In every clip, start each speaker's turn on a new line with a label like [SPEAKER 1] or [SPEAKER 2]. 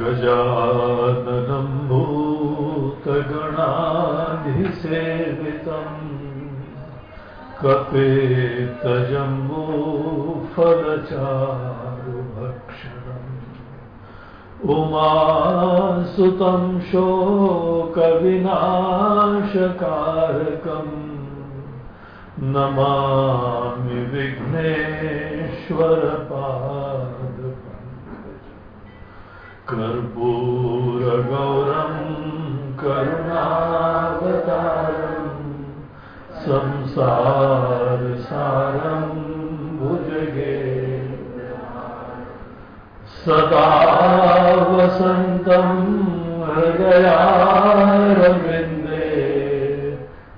[SPEAKER 1] गजाननं भूतगणाधिसेवितम् कपेतजम्बूफलचारुभक्षणम् उमासुतं शोकविनाशकारकम् नमामि विघ्नेश्वरपादपङ्कज कर्पूरगौरं करुणावतारम् संसारसारं भुजगे। सदा वसन्तं हृदयारविन्दे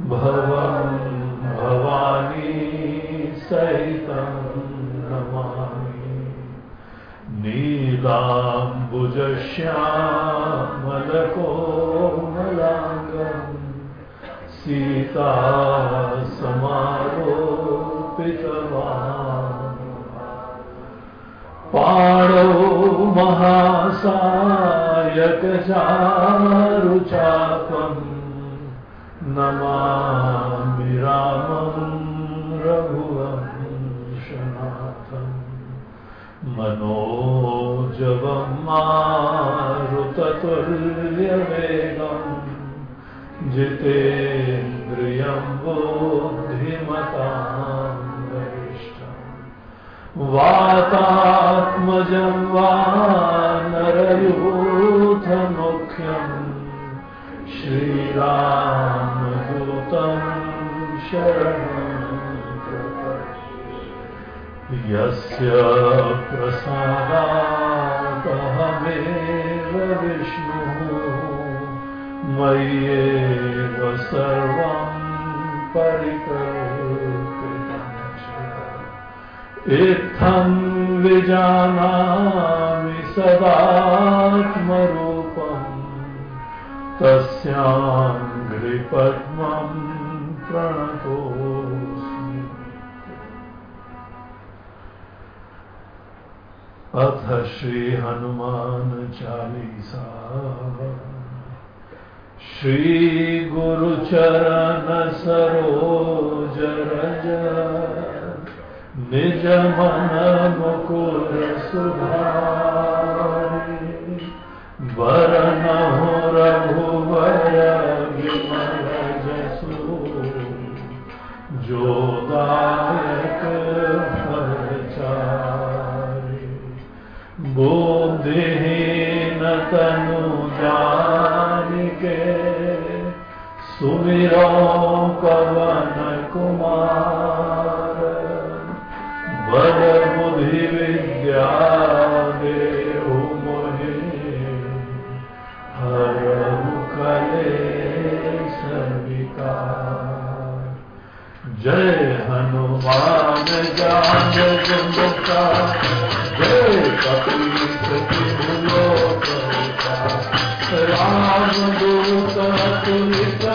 [SPEAKER 1] भवं भवानी सहितं नमामि। नीलाम्बुजश्यामलकोमलाङ्गम् सीता समारोपितवान्। पाणौ महासायकचारुचापम् नमामि रामं रघुवंशनाथम्। मनोजवं मारुततुल्यवेगम् जितेन्द्रियं बुद्धिमतां वरिष्ठम् वातात्मजं वानरयूथमुख्यम् श्रीरामदूतं शरणं यस्य प्रसादादहमेव विष्णुः मय्येव सर्वं इत्थं विजानामि सदात्मरूपम्। तस्याङ्घ्रिपद्मं प्रणतोऽस्मि अथ श्री हनुमान चालीसा। श्रीगुरुचरण सरोज रज। निज मन मुकुर सुधारि। वरनहु रघुवर विमल जसु। जो बुद्धिहीन तनु सुमिरो पवन कुमार बल बुद्धि विद्या देहु मोहि। हरहु कलेश विकार। जय हनुमान ज्ञान गुणका जय कपीश लोक राम दूत तुलित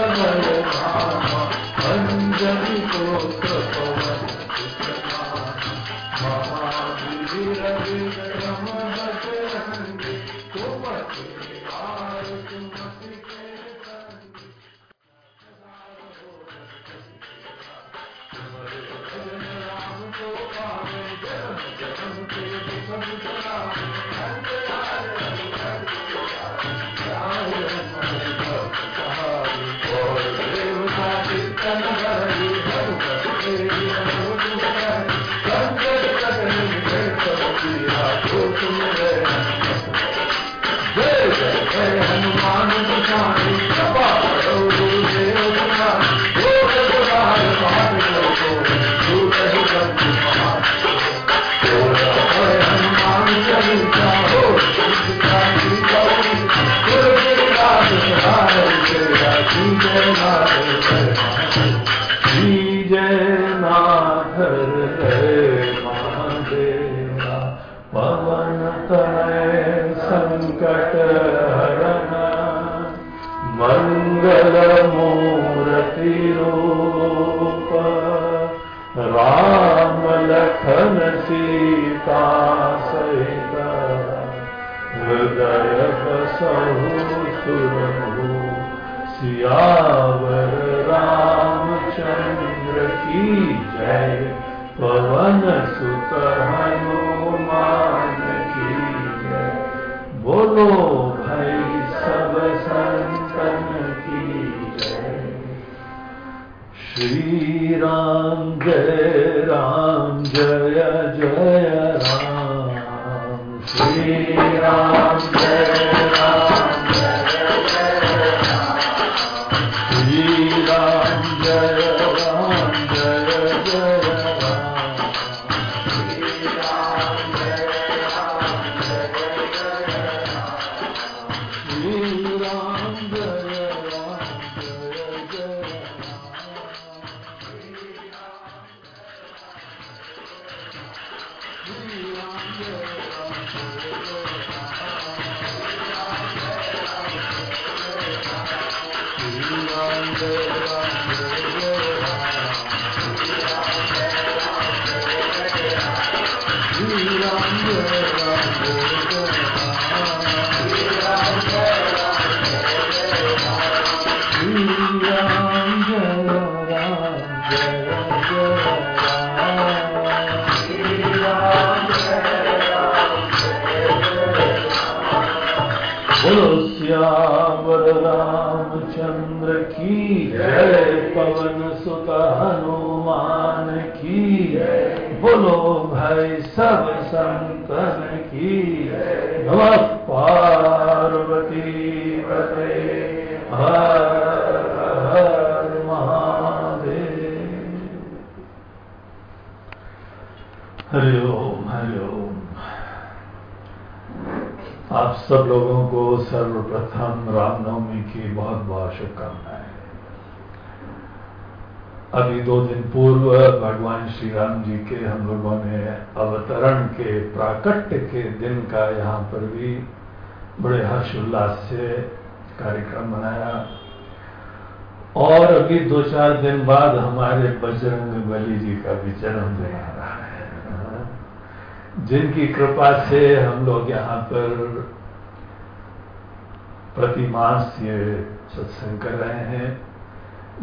[SPEAKER 1] हरि ओम हरि ओम आप सब लोगों को सर्वप्रथम रामनवमी की बहुत बहुत शुभकामनाएँ। अभी दो दिन पूर्व भगवान श्री राम जी के हम लोगों ने अवतरण के प्राकट्य के दिन का यहाँ पर भी बड़े हर्षोल्लास से कार्यक्रम मनाया। और अभी दो चार दिन बाद हमारे बजरंग बली जी का भी जन्मदिन है। जिनकी कृपा से हम लोग यहाँ पर प्रतिमास ये सत्संग कर रहे हैं,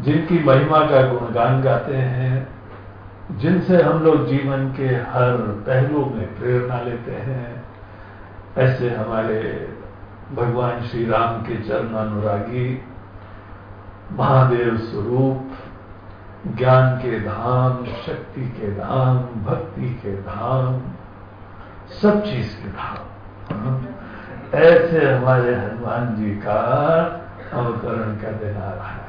[SPEAKER 1] जिनकी महिमा का गुणगान गाते हैं, जिनसे हम लोग जीवन के हर पहलू में प्रेरणा लेते हैं, ऐसे हमारे भगवान श्री राम के चरण अनुरागी महादेव स्वरूप, ज्ञान के धाम, शक्ति के धाम, भक्ति के धाम सब चीज़ के भाव। ऐसे हमारे हनुमान जी का अवतरण का दिन आ रहा है।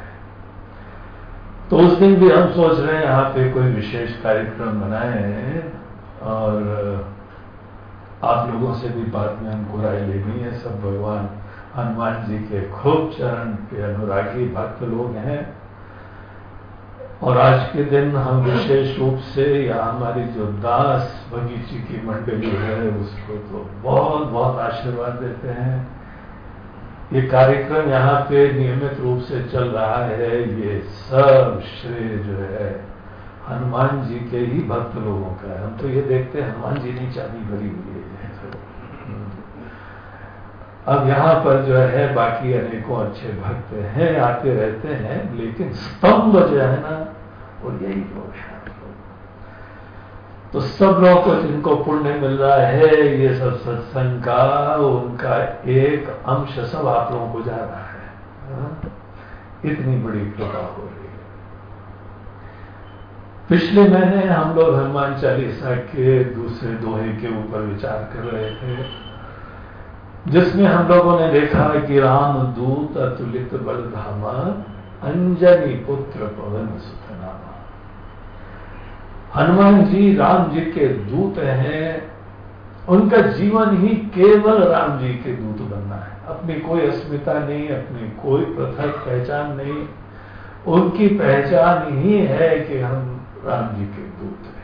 [SPEAKER 1] तो उस दिन भी हम सोच रहे हैं, यहाँ पे कोई विशेष कार्यक्रम बनाए और आप लोगों से भी बाद में हमको राय लेनी है। सब भगवान, हनुमान जी के खूब चरण के अनुरागी भक्त लोग हैं। और आज के दिन हम विशेष रूप से, या हमारी जो दास बगीची की मंडली है, उसको तो बहुत बहुत आशीर्वाद देते हैं। ये कार्यक्रम यहाँ पे नियमित रूप से चल रहा है। ये सब श्रेय जो है, हनुमान जी के ही भक्त लोगों का है। हम तो ये देखते हैं, हनुमान जी ने चाबी भरी हुई अब यहाँ पर जो है, बाकी अनेकों अच्छे भक्त हैं, आते रहते हैं, लेकिन स्तंभ जो है ना, वो यही लोग हैं तो सब लोगों को जिनको पुण्य मिल रहा है, ये सब सत्संग का, उनका एक अंश सब आप लोगों को जा रहा है? इतनी बड़ी कृपा हो रही है। पिछले महीने हम लोग हनुमान चालीसा के दूसरे दोहे के ऊपर विचार कर रहे थे। जिसमें हम लोगों ने देखा कि राम दूत अतुलित बल बलधामा, अंजनी पुत्र पवन सुतनामा। हनुमान जी राम जी के दूत हैं। उनका जीवन ही केवल राम जी के दूत बनना है। अपनी कोई अस्मिता नहीं, अपनी कोई पृथक पहचान नहीं। उनकी पहचान ही है कि हम राम जी के दूत हैं।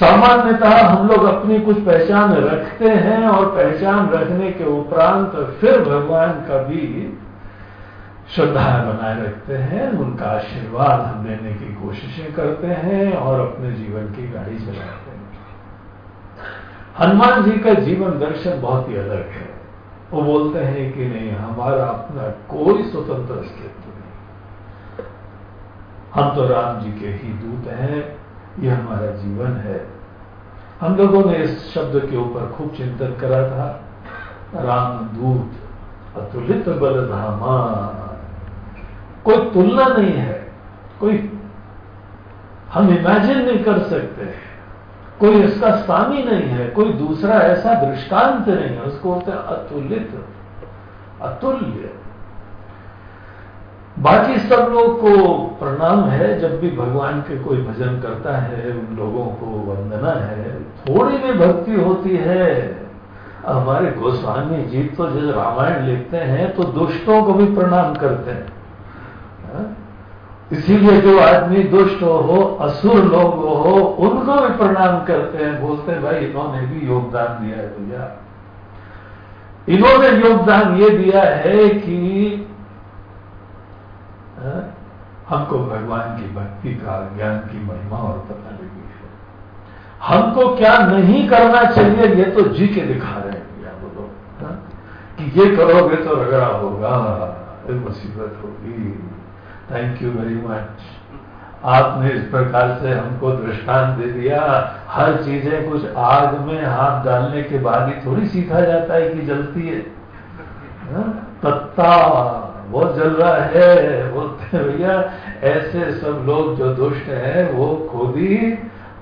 [SPEAKER 1] सामान्यतः हम लोग अपनी कुछ पहचान रखते हैं और पहचान रखने के उपरांत फिर भगवान का भी श्रद्धा बनाए रखते हैं, उनका आशीर्वाद हम लेने की कोशिशें करते हैं और अपने जीवन की गाड़ी चलाते हैं। हनुमान जी का जीवन दर्शन बहुत ही अलग है। वो बोलते हैं कि नहीं, हमारा अपना कोई स्वतंत्र अस्तित्व नहीं। हम तो राम जी के ही दूत हैं ये हमारा जीवन है। हम लोगों ने इस शब्द के ऊपर खूब चिंतन करा था। राम दूत अतुलित बल धामा कोई तुलना नहीं है। कोई हम इमेजिन नहीं कर सकते। कोई इसका स्वामी नहीं है। कोई दूसरा ऐसा दृष्टांत नहीं है। उसको बोलते अतुलित। अतुल्य। बाकी सब लोग को प्रणाम है, जब भी भगवान के कोई भजन करता है, उन लोगों को वंदना है। थोड़ी भी भक्ति होती है। हमारे गोस्वामी जी तो जब रामायण लिखते हैं तो दुष्टों को भी प्रणाम करते हैं। हाँ? इसीलिए जो आदमी दुष्ट हो, असुर लोग हो, उनको भी प्रणाम करते हैं। बोलते हैं, भाई, इन्होंने भी योगदान दिया है भैया। इन्होंने योगदान ये दिया है कि हमको भगवान की भक्ति का ज्ञान की महिमा और पता लगी है। हमको क्या नहीं करना चाहिए ये तो जी के दिखा रहे हैं भैया बोलो हाँ, कि ये करोगे तो रगड़ा होगा मुसीबत होगी। थैंक यू वेरी मच आपने इस प्रकार से हमको दृष्टांत दे दिया। हर चीज़ें कुछ आग में हाथ डालने के बाद ही थोड़ी सीखा जाता है कि जलती है हाँ? तत्ता। वो जल रहा है बोलते भैया ऐसे सब लोग जो दुष्ट हैं वो खुद ही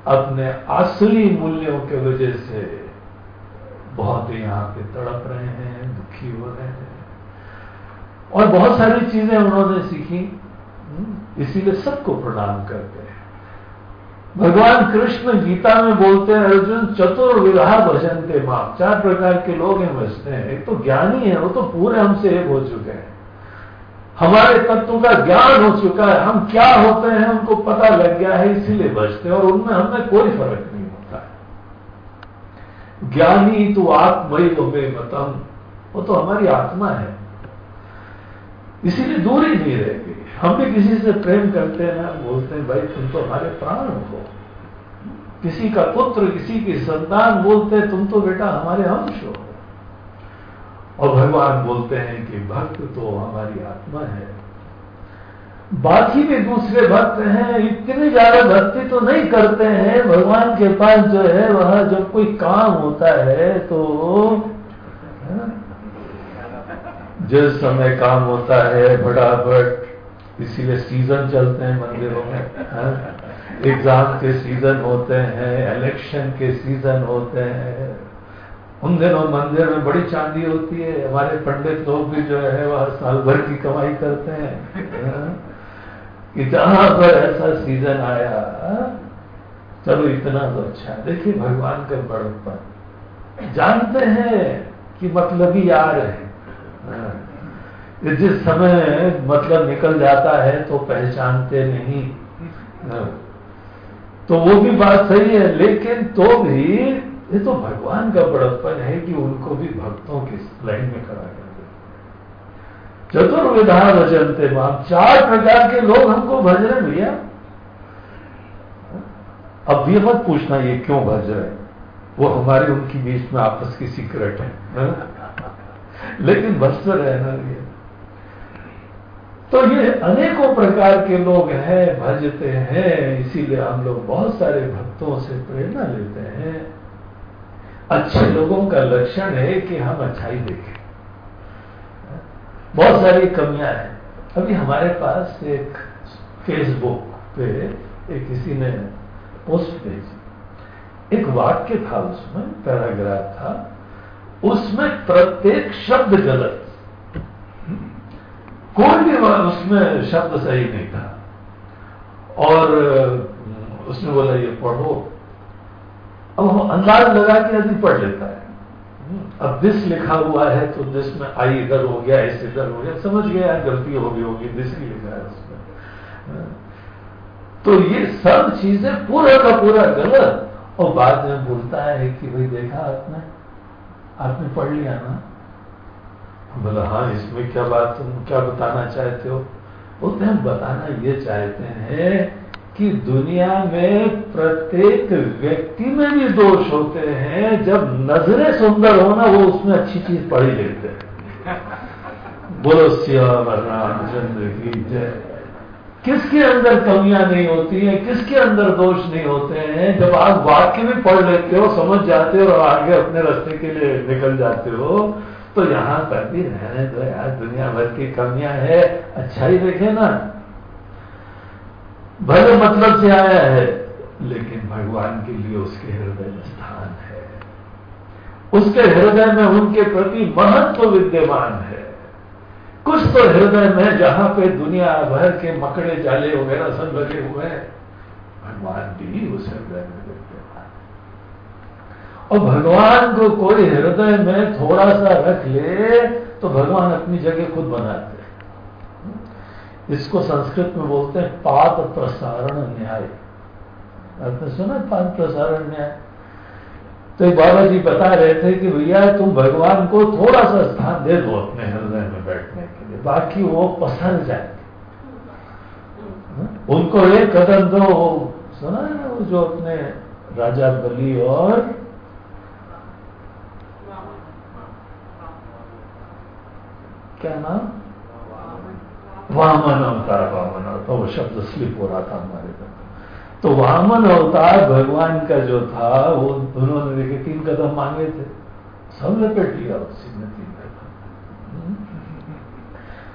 [SPEAKER 1] अपने असली मूल्यों के वजह से बहुत यहाँ पे तड़प रहे हैं दुखी हो रहे हैं। और बहुत सारी चीज़ें उन्होंने सीखी। हम्म, इसीलिए सबको प्रणाम करते हैं। भगवान कृष्ण गीता में बोलते हैं अर्जुन चतुर्विधा भजनते माँ चार प्रकार के लोग हैं बचते हैं। एक तो ज्ञानी है वो तो पूरे हमसे एक हो चुके हैं। हमारे तत्व का ज्ञान हो चुका है, हम क्या होते हैं उनको पता लग गया है, इसीलिए बचते हैं और उनमें हमें कोई फ़र्क नहीं होता है। ज्ञानी तो आत्मय में मतम, वो तो हमारी आत्मा है। इसीलिए दूरी नहीं रहेगी। हम भी किसी से प्रेम करते हैं ना बोलते हैं, भाई, तुम तो हमारे प्राण हो। किसी का पुत्र, किसी की संतान बोलते तुम तो बेटा हमारे अंश हो। और भगवान बोलते हैं कि भक्त तो हमारी आत्मा है। बाकी भी दूसरे भक्त हैं, इतनी ज़्यादा भक्ति तो नहीं करते हैं। भगवान के पास जो है, वह जब कोई काम होता है तो जिस समय काम होता है, फटाफट, इसीलिए सीज़न चलते हैं मंदिरों में एग्ज़ाम के सीज़न होते हैं इलेक्शन के सीज़न होते हैं। उन दिनों मंदिर में बड़ी चांदी होती है। हमारे पंडित लोग भी जो है वह साल भर की कमाई करते हैं। कि जहाँ पर ऐसा सीज़न आया, चलो इतना तो अच्छा देखिए, भगवान का बड़प्पन जानते हैं कि मतलब ही। आ रहे जिस समय मतलब निकल जाता है तो पहचानते नहीं। तो वो भी बात सही है, लेकिन तो भी ये तो भगवान का बड़प्पन है कि उनको भी भक्तों की लाइन में खड़ा कर दे चतुर्विधा भजनते माम चार प्रकार के लोग हमको भज रहे भैया। अब ये मत पूछना ये क्यों भज रहे वो हमारे उनकी बीच में आपस की सीक्रेट है, है? लेकिन भजते रहना ये तो ये अनेकों प्रकार के लोग हैं भजते हैं। इसीलिए हम लोग बहुत सारे भक्तों से प्रेरणा लेते हैं। अच्छे लोगों का लक्षण है कि हम अच्छाई देखें। बहुत सारी कमियाँ हैं। अभी हमारे पास एक फेसबुक पे एक किसी ने पोस्ट भेजी। एक वाक्य था उसमें, पैराग्राफ था। उसमें प्रत्येक शब्द गलत। कोई भी उसमें शब्द सही नहीं था। और उसने बोला, ये पढ़ो। अब हम अंदाज लगा के यदि पढ़ लेता है। अब दिस लिखा हुआ है तो दिस में आई इधर हो गया इस इधर हो गया। समझ गया गलती हो गई होगी दिस ही लिखा है उसमें। तो ये सब चीज़ें पूरा का पूरा गलत। और बाद में बोलता है कि भाई देखा आपने? आपने पढ़ लिया ना? बोला हाँ इसमें क्या बात तुम क्या बताना चाहते हो? बोलते हम बताना ये चाहते हैं कि दुनिया में प्रत्येक व्यक्ति में भी दोष होते हैं, जब नज़रें सुंदर हो ना, वो उसमें अच्छी चीज़ पढ़ लेते हैं। बोलो श्याम रामचंद्र की जय किसके अंदर कमियाँ नहीं होती हैं, किसके अंदर दोष नहीं होते हैं, जब आप वाक्य भी पढ़ लेते हो, समझ जाते हो और आगे अपने रास्ते के लिए निकल जाते हो तो यहाँ पर भी रहने दो यार दुनिया भर की कमियाँ है। अच्छा ही देखे ना। भले मतलब से आया है, लेकिन भगवान के लिए उसके हृदय में स्थान है। उसके हृदय में उनके प्रति महत्व विद्यमान है। कुछ तो हृदय में जहाँ पे दुनिया भर के मकड़े जाले वगैरह सब लगे हुए हैं, भगवान भी उस हृदय में विद्यमान और भगवान को कोई हृदय में थोड़ा सा रख ले तो भगवान अपनी जगह खुद बनाते इसको संस्कृत में बोलते हैं पाद प्रसारण न्याय। आपने सुना पाद प्रसारण न्याय? तो एक बाबा जी बता रहे थे कि भैया, तुम भगवान को थोड़ा सा स्थान दे दो अपने हृदय में बैठने के लिए, बाकी वो पसंद जाए उनको एक कदम दो, सुना है वो जो अपने राजा बली और क्या नाम? वामन अवतार वामन अवतार वो शब्द स्लिप हो रहा था हमारे घर तो वामन अवतार भगवान का जो था, वो उन्होंने देखे तीन कदम मांगे थे सब लपेट लिया, उसी ने तीन कदम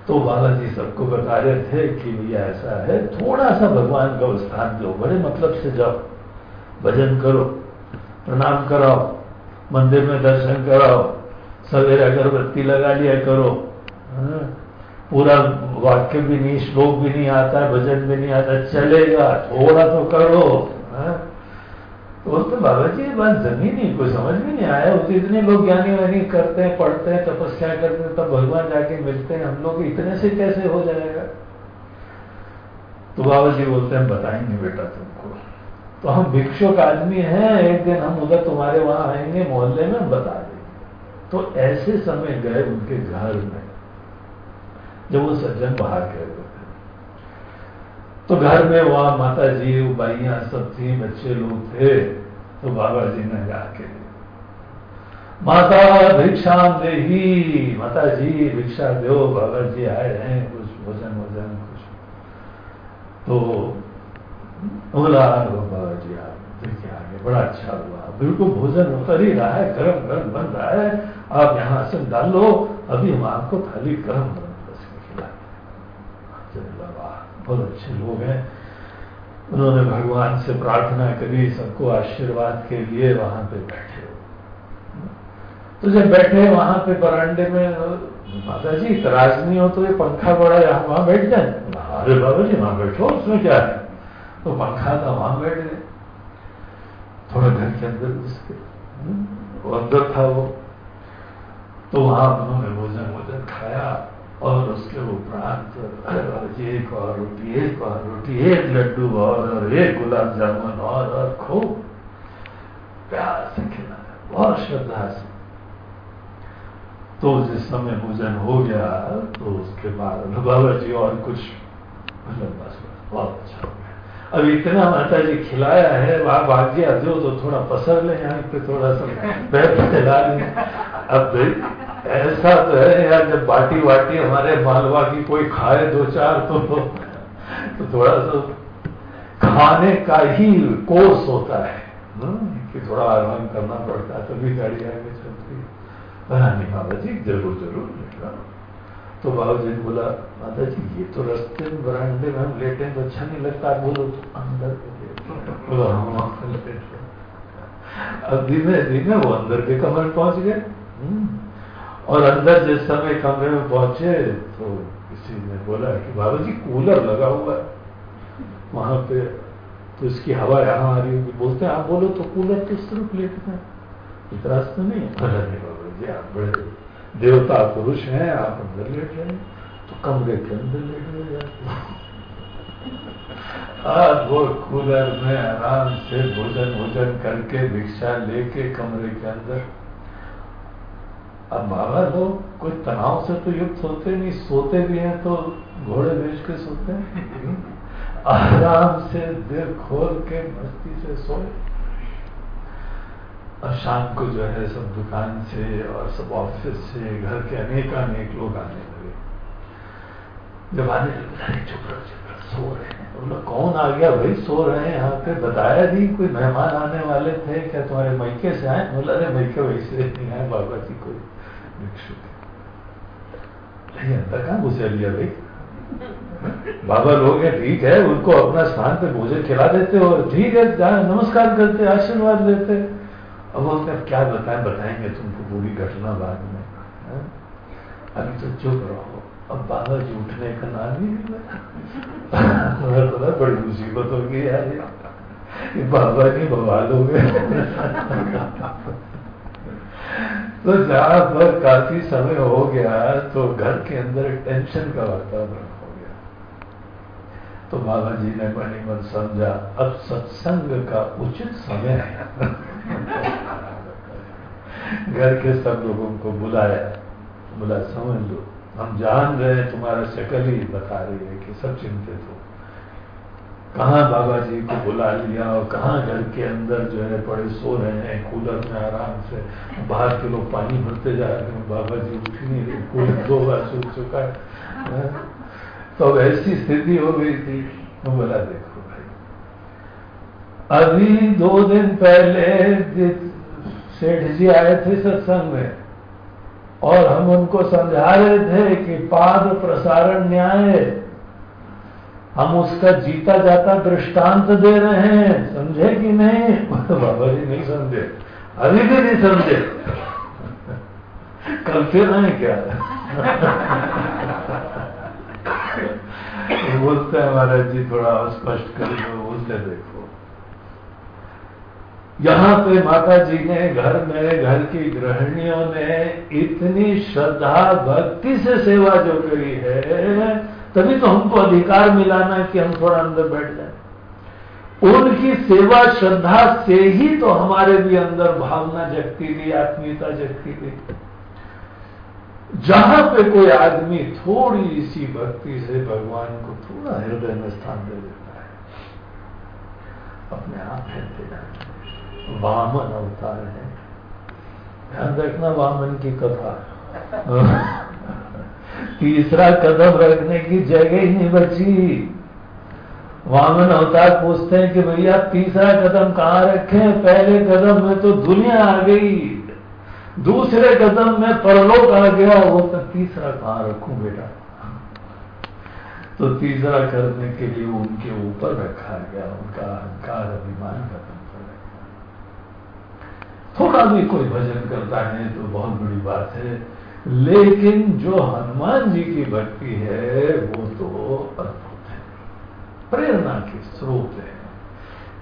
[SPEAKER 1] तो बालाजी सबको बता रहे थे कि भैया ऐसा है, थोड़ा सा भगवान का स्थान दो, बड़े मतलब से जाओ, भजन करो, प्रणाम कराओ, मंदिर में दर्शन कराओ, सवेरे अगरबत्ती लगा लिया करो हाँ। पूरा वाक्य भी नहीं, श्लोक भी नहीं आता, भजन भी नहीं आता, चलेगा, थोड़ा तो करो। हाँ? तो बोलते बाबा जी ये बात जमी नहीं, कोई समझ में नहीं आया। वो तो इतने लोग ज्ञानी वानी करते हैं, पढ़ते हैं, तपस्या करते हैं, तब भगवान जाके मिलते हैं। हम लोग इतने से कैसे हो जाएगा? तो बाबा जी बोलते हैं, बताएँगे बेटा तुमको। तो हम भिक्षुक आदमी हैं, एक दिन हम उधर तुम्हारे वहाँ आएँगे, मोहल्ले में बता देंगे। तो ऐसे समय गए उनके घर में। जब वो सज्जन बाहर गए हुए तो घर में वहाँ माता जी बाइया सब थी, बच्चे लोग थे तो बाबा जी ने जाके माता भिक्षा दे ही, माता जी भिक्षा दो, बाबा जी आए हैं, कुछ भोजन वोजन कुछ। तो बोला बाबा जी आप देखिए आगे, बड़ा अच्छा हुआ। बिल्कुल भोजन उतर ही रहा है गर्म गर्म बन रहा है। आप यहाँ से डाल लो, अभी हम आपको थाली गर्म गर्म बहुत अच्छे लोग हैं। उन्होंने भगवान से प्रार्थना करी, सबको आशीर्वाद के लिए वहाँ पे बैठे तो जब बैठे वहाँ पे बरांडे में माता जी इतराज हो तो ये पंखा बड़ा यहाँ वहाँ बैठ जाए। अरे बाबा जी, वहाँ बैठो, उसमें क्या है? तो पंखा था, वहाँ बैठ गए। थोड़ा घर के अंदर उसके वो अंदर था वो। तो वहाँ उन्होंने भोजन भोजन खाया। और उसके उपरांत एक और रोटी एक और रोटी एक लड्डू और और एक गुलाब जामुन और और खूब प्यार से खिलाया। बहुत श्रद्धा से। तो जिस समय भोजन हो गया तो उसके बाद बाबा जी और कुछ मतलब बस बहुत अच्छा हो गया। अब इतना माता जी खिलाया है वहाँ भाग्य दो तो थोड़ा पसर ले यहाँ पे थोड़ा सा पैर फैला लें अब ऐसा तो है यार, जब बाटी वाटी हमारे मालवा की कोई खाए दो चार तो तो थोड़ा सा खाने का ही कोर्स होता है। कि थोड़ा आराम करना पड़ता है, तभी गाड़ी आगे चलती है। नहीं बाबा जी ज़रूर ज़रूर तो बाबा जी ने बोला माता जी ये तो रस्ते में बरांडे में हम लेटे तो अच्छा नहीं लगता बोलो तो। अंदर अब धीमे धीमे वो अंदर के कमर पहुँच गए। हम्म। और अंदर जिस समय कमरे में पहुँचे तो किसी ने बोला कि बाबा जी कूलर लगा हुआ है। वहाँ पे तो इसकी हवा यहाँ आ रही होगी। बोलते हैं आप बोलो तो कूलर किस तरफ़ लेटते हैं इतराज तो नहीं है। बाबा जी आप बड़े देवता पुरुष हैं, आप अंदर लेट रहे हैं तो कमरे के अंदर लेट रहे आज वो कूलर में आराम से भोजन भोजन करके भिक्षा लेके कमरे के अंदर अब बाबा लोग कोई तनाव से तो युक्त होते नहीं, सोते भी हैं तो घोड़े बेच के सोते हैं। आराम से दिल खोल के मस्ती से सोए। और शाम को जो है सब दुकान से और सब ऑफ़िस से, घर के अनेक अनेक लोग आने लगे। जब आने लगे चुप रहो चुप रहो, सो रहे हैं। बोला, कौन आ गया भाई? सो रहे हैं यहाँ पे। बताया नहीं, कोई मेहमान आने वाले थे, क्या तुम्हारे मैके से आए? बोला, अरे मैके वैसे नहीं आए, बाबा जी कोई भिक्षुक नहीं अंदर कहाँ घुसे लिया भाई बाबा लोग हैं ठीक है उनको अपना स्थान पे भोजन खिला देते और ठीक है नमस्कार करते आशीर्वाद देते अब बोलते हैं क्या बताएँ बताएँगे तुमको पूरी घटना बाद में है? अभी तो चुप रहो अब बाबा जी उठने का नाम ही नहीं बड़ी मुसीबत हो गई यार बाबा जी बवाल हो गए तो जहाँ पर काफ़ी समय हो गया तो घर के अंदर टेंशन का वातावरण हो गया। तो बाबा जी ने मनी मन समझा, अब सत्संग का उचित समय है। घर के सब लोगों को बुलाया, बोला, समझ लो, हम जान रहे हैं, तुम्हारा शक्ल ही बता रही है कि सब चिंतित हो कहा बाबा जी को बुला लिया और कहा घर के अंदर जो है पड़े सो रहे हैं, कूलर में आराम से। बाहर के लोग पानी भरते जा रहे हैं, बाबा जी उठ नहीं रहे, कूलर दो बार सूख चुका है। तो अब ऐसी स्थिति हो गई थी तो बोला, देखो भाई, अभी दो दिन पहले सेठ जी आए थे सत्संग में और हम उनको समझा रहे थे कि पाद प्रसारण न्याय हम उसका जीता जाता दृष्टांत दे रहे हैं। समझे कि नहीं? बाबा जी नहीं समझे। अभी भी नहीं समझे। कल फिर नहीं क्या? बोलते हैं, महाराज जी, थोड़ा स्पष्ट कर दो उसने देखो। यहाँ पे माता जी ने घर में, घर की गृहिणियों ने इतनी श्रद्धा, भक्ति से सेवा जो करी है तभी तो हमको अधिकार मिला ना कि हम थोड़ा अंदर बैठ जाए। उनकी सेवा, श्रद्धा से ही तो हमारे भी अंदर भावना जगती थी, आत्मीयता जगती थी। जहाँ पे कोई आदमी थोड़ी सी भक्ति से भगवान को थोड़ा हृदय में स्थान दे देता है, अपने आप फैलते जाते वामन अवतार है। ध्यान रखना, वामन की कथा तीसरा कदम रखने की जगह ही नहीं बची। वामन अवतार पूछते हैं कि भैया, तीसरा कदम कहाँ रखे? पहले कदम में तो दुनिया आ गई। दूसरे कदम में परलोक आ गया। वो तो तीसरा कहाँ रखूँ बेटा? तो तीसरा करने के लिए उनके ऊपर रखा गया। उनका अहंकार, अभिमान खत्म कर थोड़ा भी कोई भजन करता है तो बहुत बड़ी बात है। लेकिन जो हनुमान जी की भक्ति है, वो तो अद्भुत है। प्रेरणा के स्रोत है।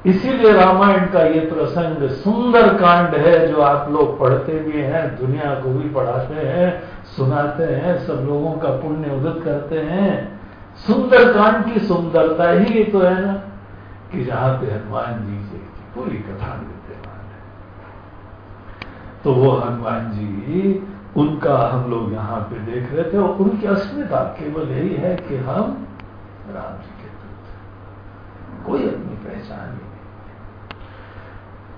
[SPEAKER 1] इसीलिए रामायण का ये प्रसंग सुंदर कांड है, जो आप लोग पढ़ते भी हैं, दुनिया को भी पढ़ाते हैं, सुनाते हैं, सब लोगों का पुण्य उदित करते हैं। सुंदर कांड की सुंदरता ही तो है ना, कि जहाँ पे हनुमान जी की पूरी कथा तो वो हनुमान जी उनका हम लोग यहाँ पे देख रहे थे और उनकी अस्मिता केवल यही है कि हम राम जी के दूत कोई अपनी पहचान ही नहीं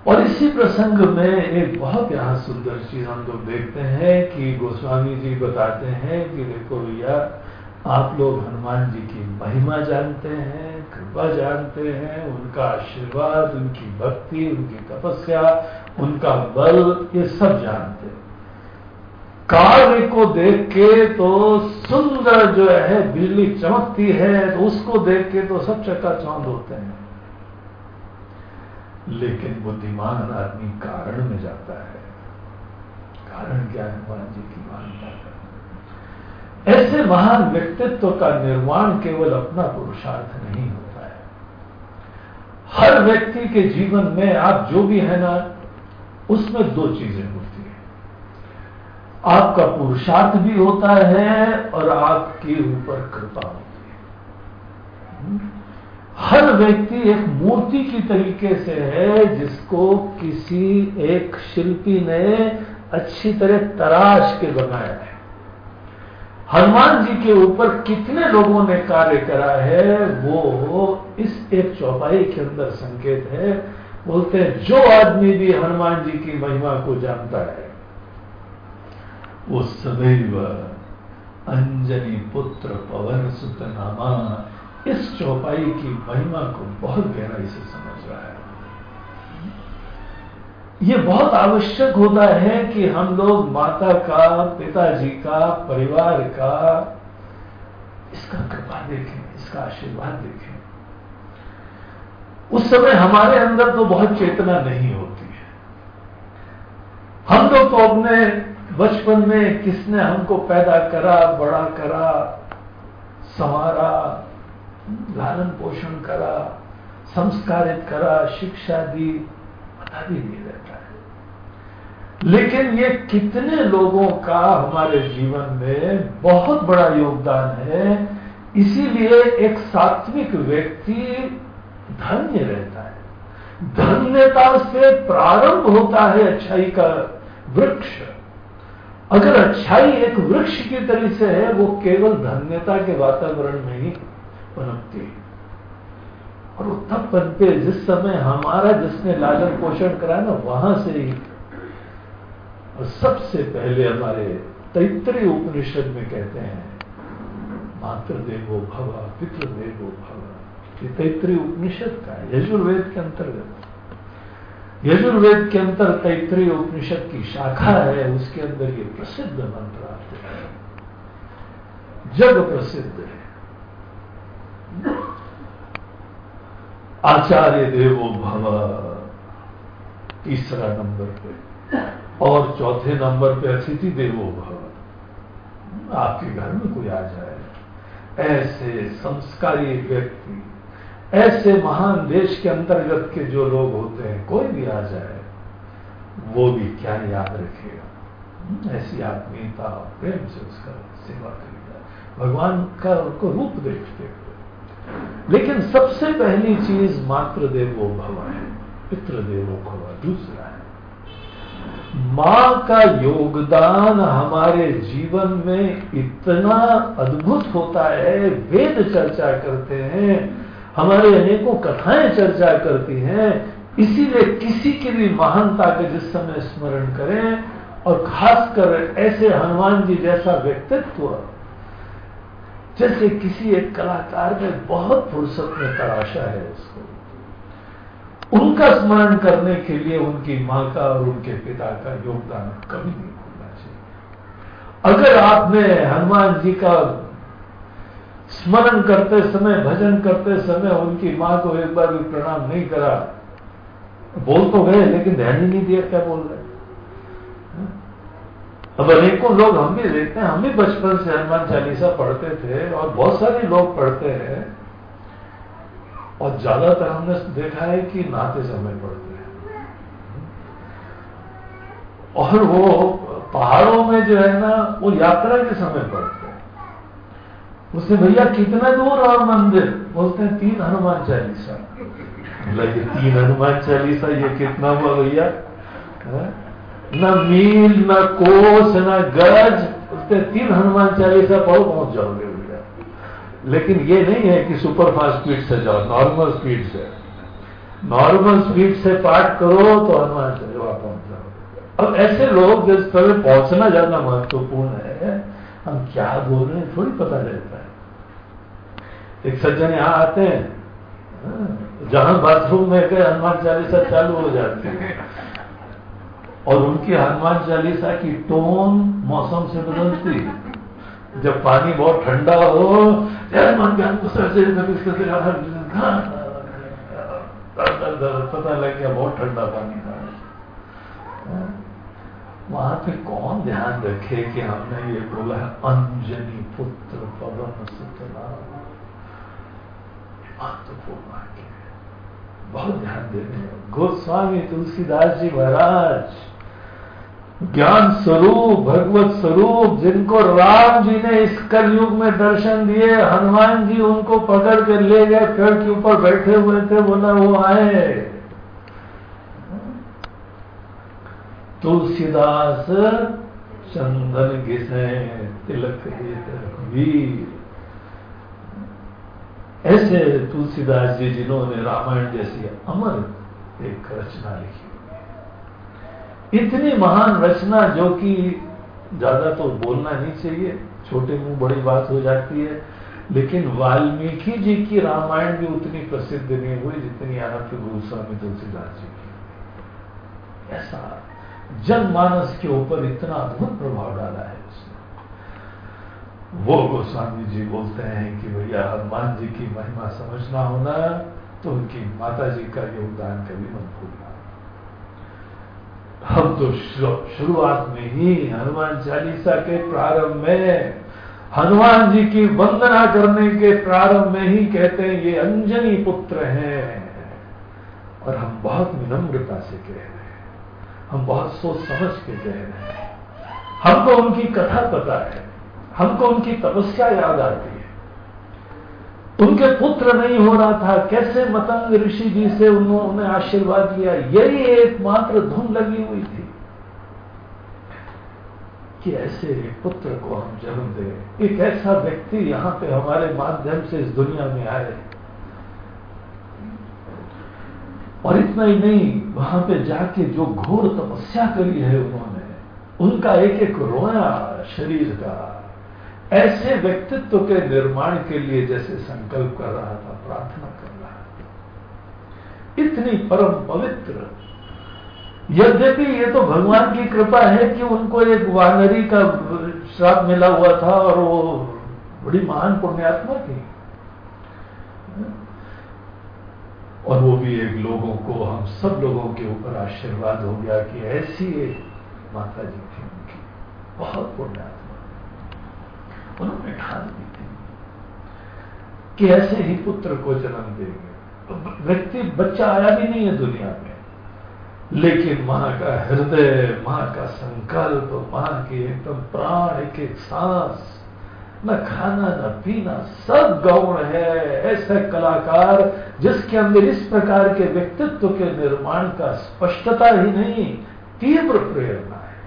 [SPEAKER 1] और इसी प्रसंग में एक बहुत यहाँ सुंदर चीज़ हम लोग देखते हैं कि गोस्वामी जी बताते हैं कि देखो भैया, आप लोग हनुमान जी की महिमा जानते हैं, कृपा जानते हैं, उनका आशीर्वाद, उनकी भक्ति, उनकी तपस्या, उनका बल, ये सब जानते कार्य को देख के तो सुंदर जो है, बिजली चमकती है तो उसको देख के तो सब चक्का चौंध होते हैं। लेकिन बुद्धिमान आदमी कारण में जाता है। कारण क्या है? हनुमान जी की मान्यता ऐसे महान व्यक्तित्व का निर्माण केवल अपना पुरुषार्थ नहीं होता है। हर व्यक्ति के जीवन में आप जो भी है ना, उसमें दो चीज़ें होती आपका पुरुषार्थ भी होता है और आपके ऊपर कृपा होती है। हर व्यक्ति एक मूर्ति की तरीके से है जिसको किसी एक शिल्पी ने अच्छी तरह तराश के बनाया है। हनुमान जी के ऊपर कितने लोगों ने कार्य करा है, वो इस एक चौपाई के अंदर संकेत है। बोलते हैं, जो आदमी भी हनुमान जी की महिमा को जानता है वो सदैव अंजनी पुत्र पवन सुत नामा इस चौपाई की महिमा को बहुत गहराई से समझ रहा है। ये बहुत आवश्यक होता है कि हम लोग माता का, पिताजी का, परिवार का, इसका कृपा देखें, इसका आशीर्वाद देखें। उस समय हमारे अंदर तो बहुत चेतना नहीं होती है। हम लोग तो अपने बचपन में किसने हमको पैदा करा, बड़ा करा, संवारा, लालन पोषण करा, संस्कारित करा, शिक्षा दी, पता भी नहीं रहता है। लेकिन ये कितने लोगों का हमारे जीवन में बहुत बड़ा योगदान है, इसीलिए एक सात्विक व्यक्ति धन्य रहता है। धन्यता से प्रारंभ होता है अच्छाई का वृक्ष। अगर अच्छाई एक वृक्ष की तरह से है, वो केवल धन्यता के वातावरण में ही पनपती है। और वो तब बनते जिस समय हमारा जिसने लालन पोषण कराया ना, वहाँ से ही। और सबसे पहले हमारे तैतरी उपनिषद में कहते हैं मातृ देवो भव पितृ देवो भव। ये तैतरी उपनिषद का है, यजुर्वेद के अंतर्गत। यजुर्वेद के अंतर तैतरी उपनिषद की शाखा है, उसके अंदर ये प्रसिद्ध मंत्र हैं। जग प्रसिद्ध है। आचार्य देवो भव, तीसरा नंबर पे। और चौथे नंबर पे अतिथि देवो भव। आपके घर में कोई आ जाए। ऐसे संस्कारी व्यक्ति ऐसे महान देश के अंतर्गत के जो लोग होते हैं, कोई भी आ जाए वो भी क्या याद रखेगा? ऐसी आत्मीयता और प्रेम से उसका सेवा करेगा भगवान का उनको रूप देखते हुए। लेकिन सबसे पहली चीज़ मात्र देवो भव है पितृ देवो भव दूसरा है, माँ का योगदान हमारे जीवन में इतना अद्भुत होता है, वेद चर्चा करते हैं हमारे अनेकों कथाएँ चर्चा करती हैं, इसीलिए किसी की भी महानता के जिस समय स्मरण करें, और खासकर ऐसे हनुमान जी जैसा व्यक्तित्व, जैसे किसी एक कलाकार ने बहुत फुर्सत में तराशा है उसको। उनका स्मरण करने के लिए उनकी माँ का और उनके पिता का योगदान कभी नहीं भूलना चाहिए। अगर आपने हनुमान जी का स्मरण करते समय, भजन करते समय उनकी माँ को एक बार भी प्रणाम नहीं करा। बोल तो गए, लेकिन ध्यान ही नहीं दिया क्या बोल रहे। अब अनेकों लोग हम भी देखते हैं, हम भी बचपन से हनुमान चालीसा पढ़ते थे और बहुत सारे लोग पढ़ते हैं। और ज़्यादातर हमने देखा है कि नहाते समय पढ़ते हैं। और वो पहाड़ों में जो है ना, वो यात्रा के समय पढ़ते उससे भैया, कितना दूर और मंदिर? बोलते हैं, तीन हनुमान चालीसा। लगे तीन हनुमान चालीसा, ये कितना हुआ भैया? न मील, न कोस, न गज। उसके तीन हनुमान चालीसा पढ़ो पहुँच जाओगे भैया। लेकिन ये नहीं है कि सुपर फास्ट स्पीड से जाओ, नॉर्मल स्पीड से। नॉर्मल स्पीड से पाठ करो तो हनुमान चालीसा पहुँच जाओ अब ऐसे लोग जिस तरह पहुँचना ज़्यादा महत्वपूर्ण है। हम क्या बोल रहे हैं थोड़ी पता रहता है एक सज्जन यहाँ आते हैं हाँ, जहाँ बाथरूम में गए हनुमान चालीसा चालू हो जाती है और उनकी हनुमान चालीसा की टोन मौसम से बदलती है जब पानी बहुत ठंडा हो हनुमान ज्ञान को पता लग गया बहुत ठंडा पानी था हाँ, वहाँ पे कौन ध्यान रखे कि हमने ये बोला है, अंजनी पुत्र पवन सुतला। महत्वपूर्ण वाक्य बहुत ध्यान देने गोस्वामी तुलसीदास जी महाराज, ज्ञान स्वरूप, भगवत स्वरूप, जिनको राम जी ने इस कलयुग में दर्शन दिए, हनुमान जी उनको पकड़ के ले गए, पेड़ के ऊपर बैठे हुए थे, बोला, वो आए। तुलसीदास चंदन घिसे, तिलक वीर ऐसे तुलसीदास जी जिन्होंने रामायण जैसी अमर एक रचना लिखी इतनी महान रचना जो कि ज़्यादा तो बोलना नहीं चाहिए, छोटे मुँह बड़ी बात हो जाती है, लेकिन वाल्मीकि जी की रामायण भी उतनी प्रसिद्ध नहीं हुई जितनी अनंत गोस्वामी तुलसीदास जी की। ऐसा जनमानस के ऊपर इतना अद्भुत प्रभाव डाला है उसने। वो गोस्वामी जी बोलते हैं कि भैया, हनुमान जी की महिमा समझना होना तो उनकी माता जी का योगदान कभी मत भूलना। हम तो शुरुआत में ही हनुमान चालीसा के प्रारंभ में, हनुमान जी की वंदना करने के प्रारंभ में ही कहते हैं, ये अंजनी पुत्र हैं। और हम बहुत विनम्रता से कह रहे हैं। हम बहुत सोच समझ के रहे हैं। हमको उनकी कथा पता है। हमको उनकी तपस्या याद आती है। उनके पुत्र नहीं हो रहा था। कैसे मतंग ऋषि जी से उन्होंने आशीर्वाद लिया? यही एकमात्र धुन लगी हुई थी कि ऐसे पुत्र को हम जन्म दें। एक ऐसा व्यक्ति यहाँ पे हमारे माध्यम से इस दुनिया में आए। और इतना ही नहीं, वहाँ पे जाके जो घोर तपस्या करी है उन्होंने, उनका एक एक रोया शरीर का, ऐसे व्यक्तित्व के निर्माण के लिए जैसे संकल्प कर रहा था, प्रार्थना कर रहा था। इतनी परम पवित्र। यद्यपि ये तो भगवान की कृपा है कि उनको एक वानरी का श्राप मिला हुआ था और वो बड़ी महान पुण्यात्मा थी। और वो भी एक लोगों को, हम सब लोगों के ऊपर आशीर्वाद हो गया कि ऐसी एक माता जी थी उनकी। बहुत पुण्यात्मा उन्होंने ठान दी थी। कि ऐसे ही पुत्र को जन्म देंगे। व्यक्ति, बच्चा आया भी नहीं है दुनिया में। लेकिन माँ का हृदय, माँ का संकल्प, माँ की एकदम प्राण एक एक सांस न खाना न पीना सब गौण है ऐसे कलाकार जिसके अंदर इस प्रकार के व्यक्तित्व के निर्माण का स्पष्टता ही नहीं तीव्र प्रेरणा है।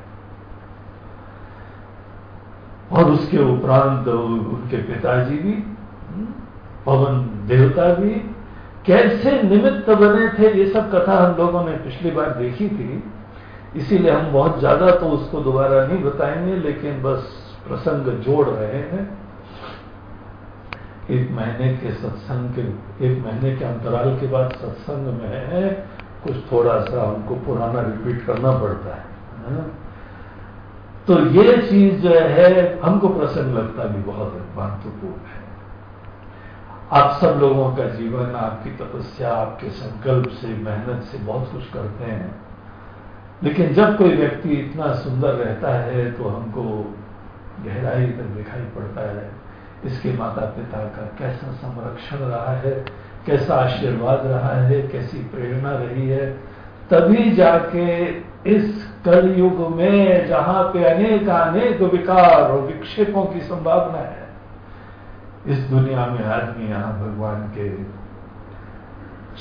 [SPEAKER 1] और उसके उपरांत उनके पिताजी भी हम्म, पवन देवता भी कैसे निमित्त बने थे ये सब कथा हम लोगों ने पिछली बार देखी थी। इसीलिए हम बहुत ज़्यादा तो उसको दोबारा नहीं बताएँगे लेकिन बस प्रसंग जोड़ रहे हैं एक महीने के सत्संग के, एक महीने के अंतराल के बाद सत्संग में कुछ थोड़ा सा हमको पुराना रिपीट करना पड़ता है तो ये चीज़ जो है, हमको प्रसंग लगता भी बहुत महत्वपूर्ण है। आप सब लोगों का जीवन, आपकी तपस्या, आपके संकल्प से, मेहनत से बहुत कुछ करते हैं। लेकिन जब कोई व्यक्ति इतना सुंदर रहता है तो हमको गहराई तक दिखाई पड़ता है। इसके माता पिता का कैसा संरक्षण रहा है, कैसा आशीर्वाद रहा है, कैसी प्रेरणा रही है, तभी जाके इस कलयुग में जहाँ पे अनेक अनेक विकार और विक्षेपों की संभावना है, इस दुनिया में आदमी यहाँ भगवान के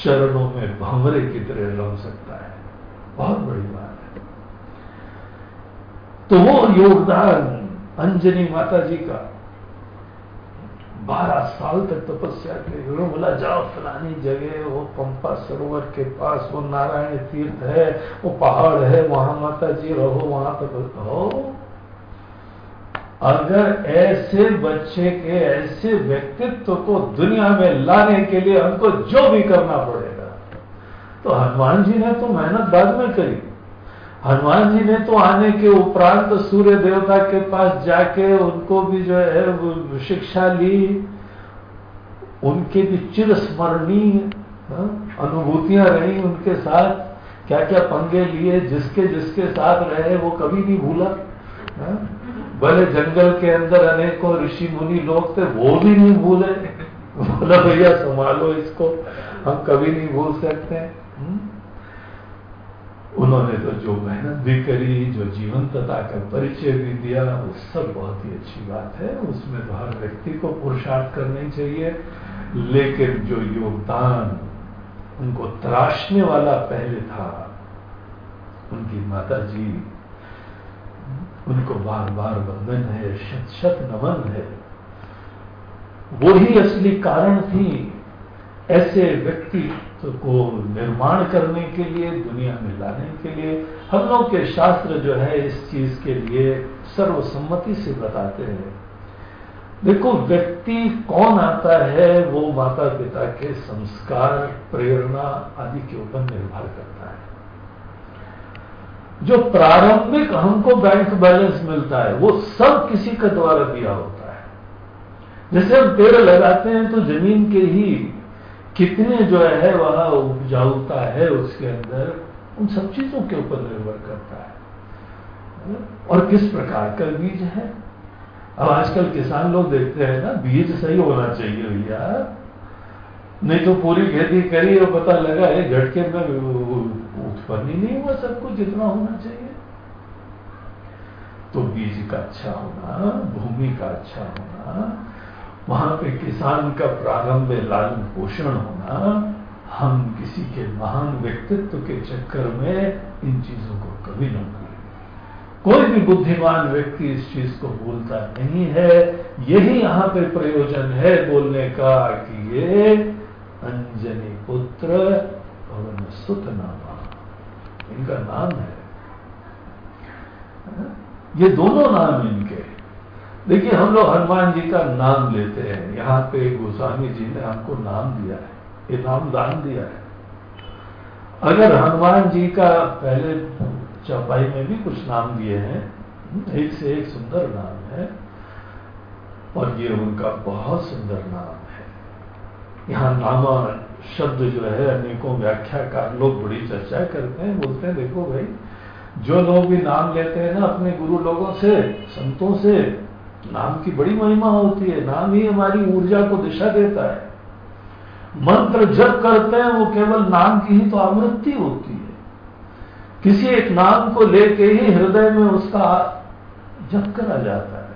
[SPEAKER 1] चरणों में भंवरे की तरह रह सकता है। बहुत बड़ी बात है। तो वो योगदान अंजनी माता जी का। बारह साल तक तपस्या के। बोला, जाओ, फलानी जगह, वो पंपा सरोवर के पास, वो नारायण तीर्थ है, वो पहाड़ है, वहाँ माता जी रहो, वहाँ तक रहो अगर ऐसे बच्चे के, ऐसे व्यक्तित्व को दुनिया में लाने के लिए हमको जो भी करना पड़ेगा। तो हनुमान जी ने तो मेहनत बाद में करी। हनुमान जी ने तो आने के उपरांत सूर्य देवता के पास जाके उनको भी जो है शिक्षा ली उनके भी चिर स्मरणीय हाँ, अनुभूतियाँ रही उनके साथ क्या क्या पंगे लिए जिसके जिसके साथ रहे वो कभी नहीं भूला हाँ। भले जंगल के अंदर अनेकों ऋषि मुनि लोग थे वो भी नहीं भूले बोला भैया संभालो इसको हम कभी नहीं भूल सकते हम्म? उन्होंने तो जो मेहनत भी करी, जो जीवंतता का परिचय भी दिया, वो सब बहुत ही अच्छी बात है। उसमें तो हर व्यक्ति को पुरुषार्थ करनी चाहिए, लेकिन जो योगदान उनको तराशने वाला पहले था, उनकी माता जी उनको बार बार वंदन है शत शत नमन है, वो ही असली कारण थी। ऐसे व्यक्तित्व को निर्माण करने के लिए, दुनिया में लाने के लिए। हम लोग के शास्त्र जो है, इस चीज़ के लिए सर्वसम्मति से बताते हैं। देखो, व्यक्ति कौन आता है, वो माता पिता के संस्कार, प्रेरणा आदि के ऊपर निर्भर करता है। जो प्रारंभिक हमको बैंक बैलेंस मिलता है, वो सब किसी के द्वारा दिया होता है। जैसे हम पेड़ लगाते हैं तो ज़मीन के ही कितने जो है वह उपजाऊता है उसके अंदर, उन सब चीज़ों के ऊपर निर्भर करता है। और किस प्रकार का बीज है? अब आजकल किसान लोग देखते हैं ना, बीज सही होना चाहिए भैया। नहीं तो पूरी खेती करी और पता लगा है झटके में उत्पन्न ही नहीं हुआ सब कुछ, जितना होना चाहिए। तो बीज का अच्छा होना, भूमि का अच्छा होना वहाँ पे किसान का प्रारंभ में लालन पोषण होना, हम किसी के महान व्यक्तित्व के चक्कर में इन चीज़ों को कभी न भूलें। कोई भी बुद्धिमान व्यक्ति इस चीज़ को बोलता नहीं है। यही यहाँ पे प्रयोजन है बोलने का कि ये अंजनी पुत्र पवन सुत नामा इनका नाम है। ये दोनों नाम इनके देखिए, हम लोग हनुमान जी का नाम लेते हैं। यहाँ पे गोस्वामी जी ने हमको नाम दिया है। ये नाम दान दिया है। अगर हनुमान जी का पहले चौपाई में भी कुछ नाम दिए हैं, एक से एक सुंदर नाम है, और ये उनका बहुत सुंदर नाम है। यहाँ नामा शब्द जो है, अनेकों व्याख्याकार लोग बड़ी चर्चा करते हैं, बोलते हैं, देखो भाई, जो लोग भी नाम लेते हैं ना, अपने गुरु लोगों से, संतों से नाम की बड़ी महिमा होती है, नाम ही हमारी ऊर्जा को दिशा देता है। मंत्र जब करते हैं, वो केवल नाम की ही तो आवृत्ति होती है। किसी एक नाम को लेके ही हृदय में उसका जप करा जाता है।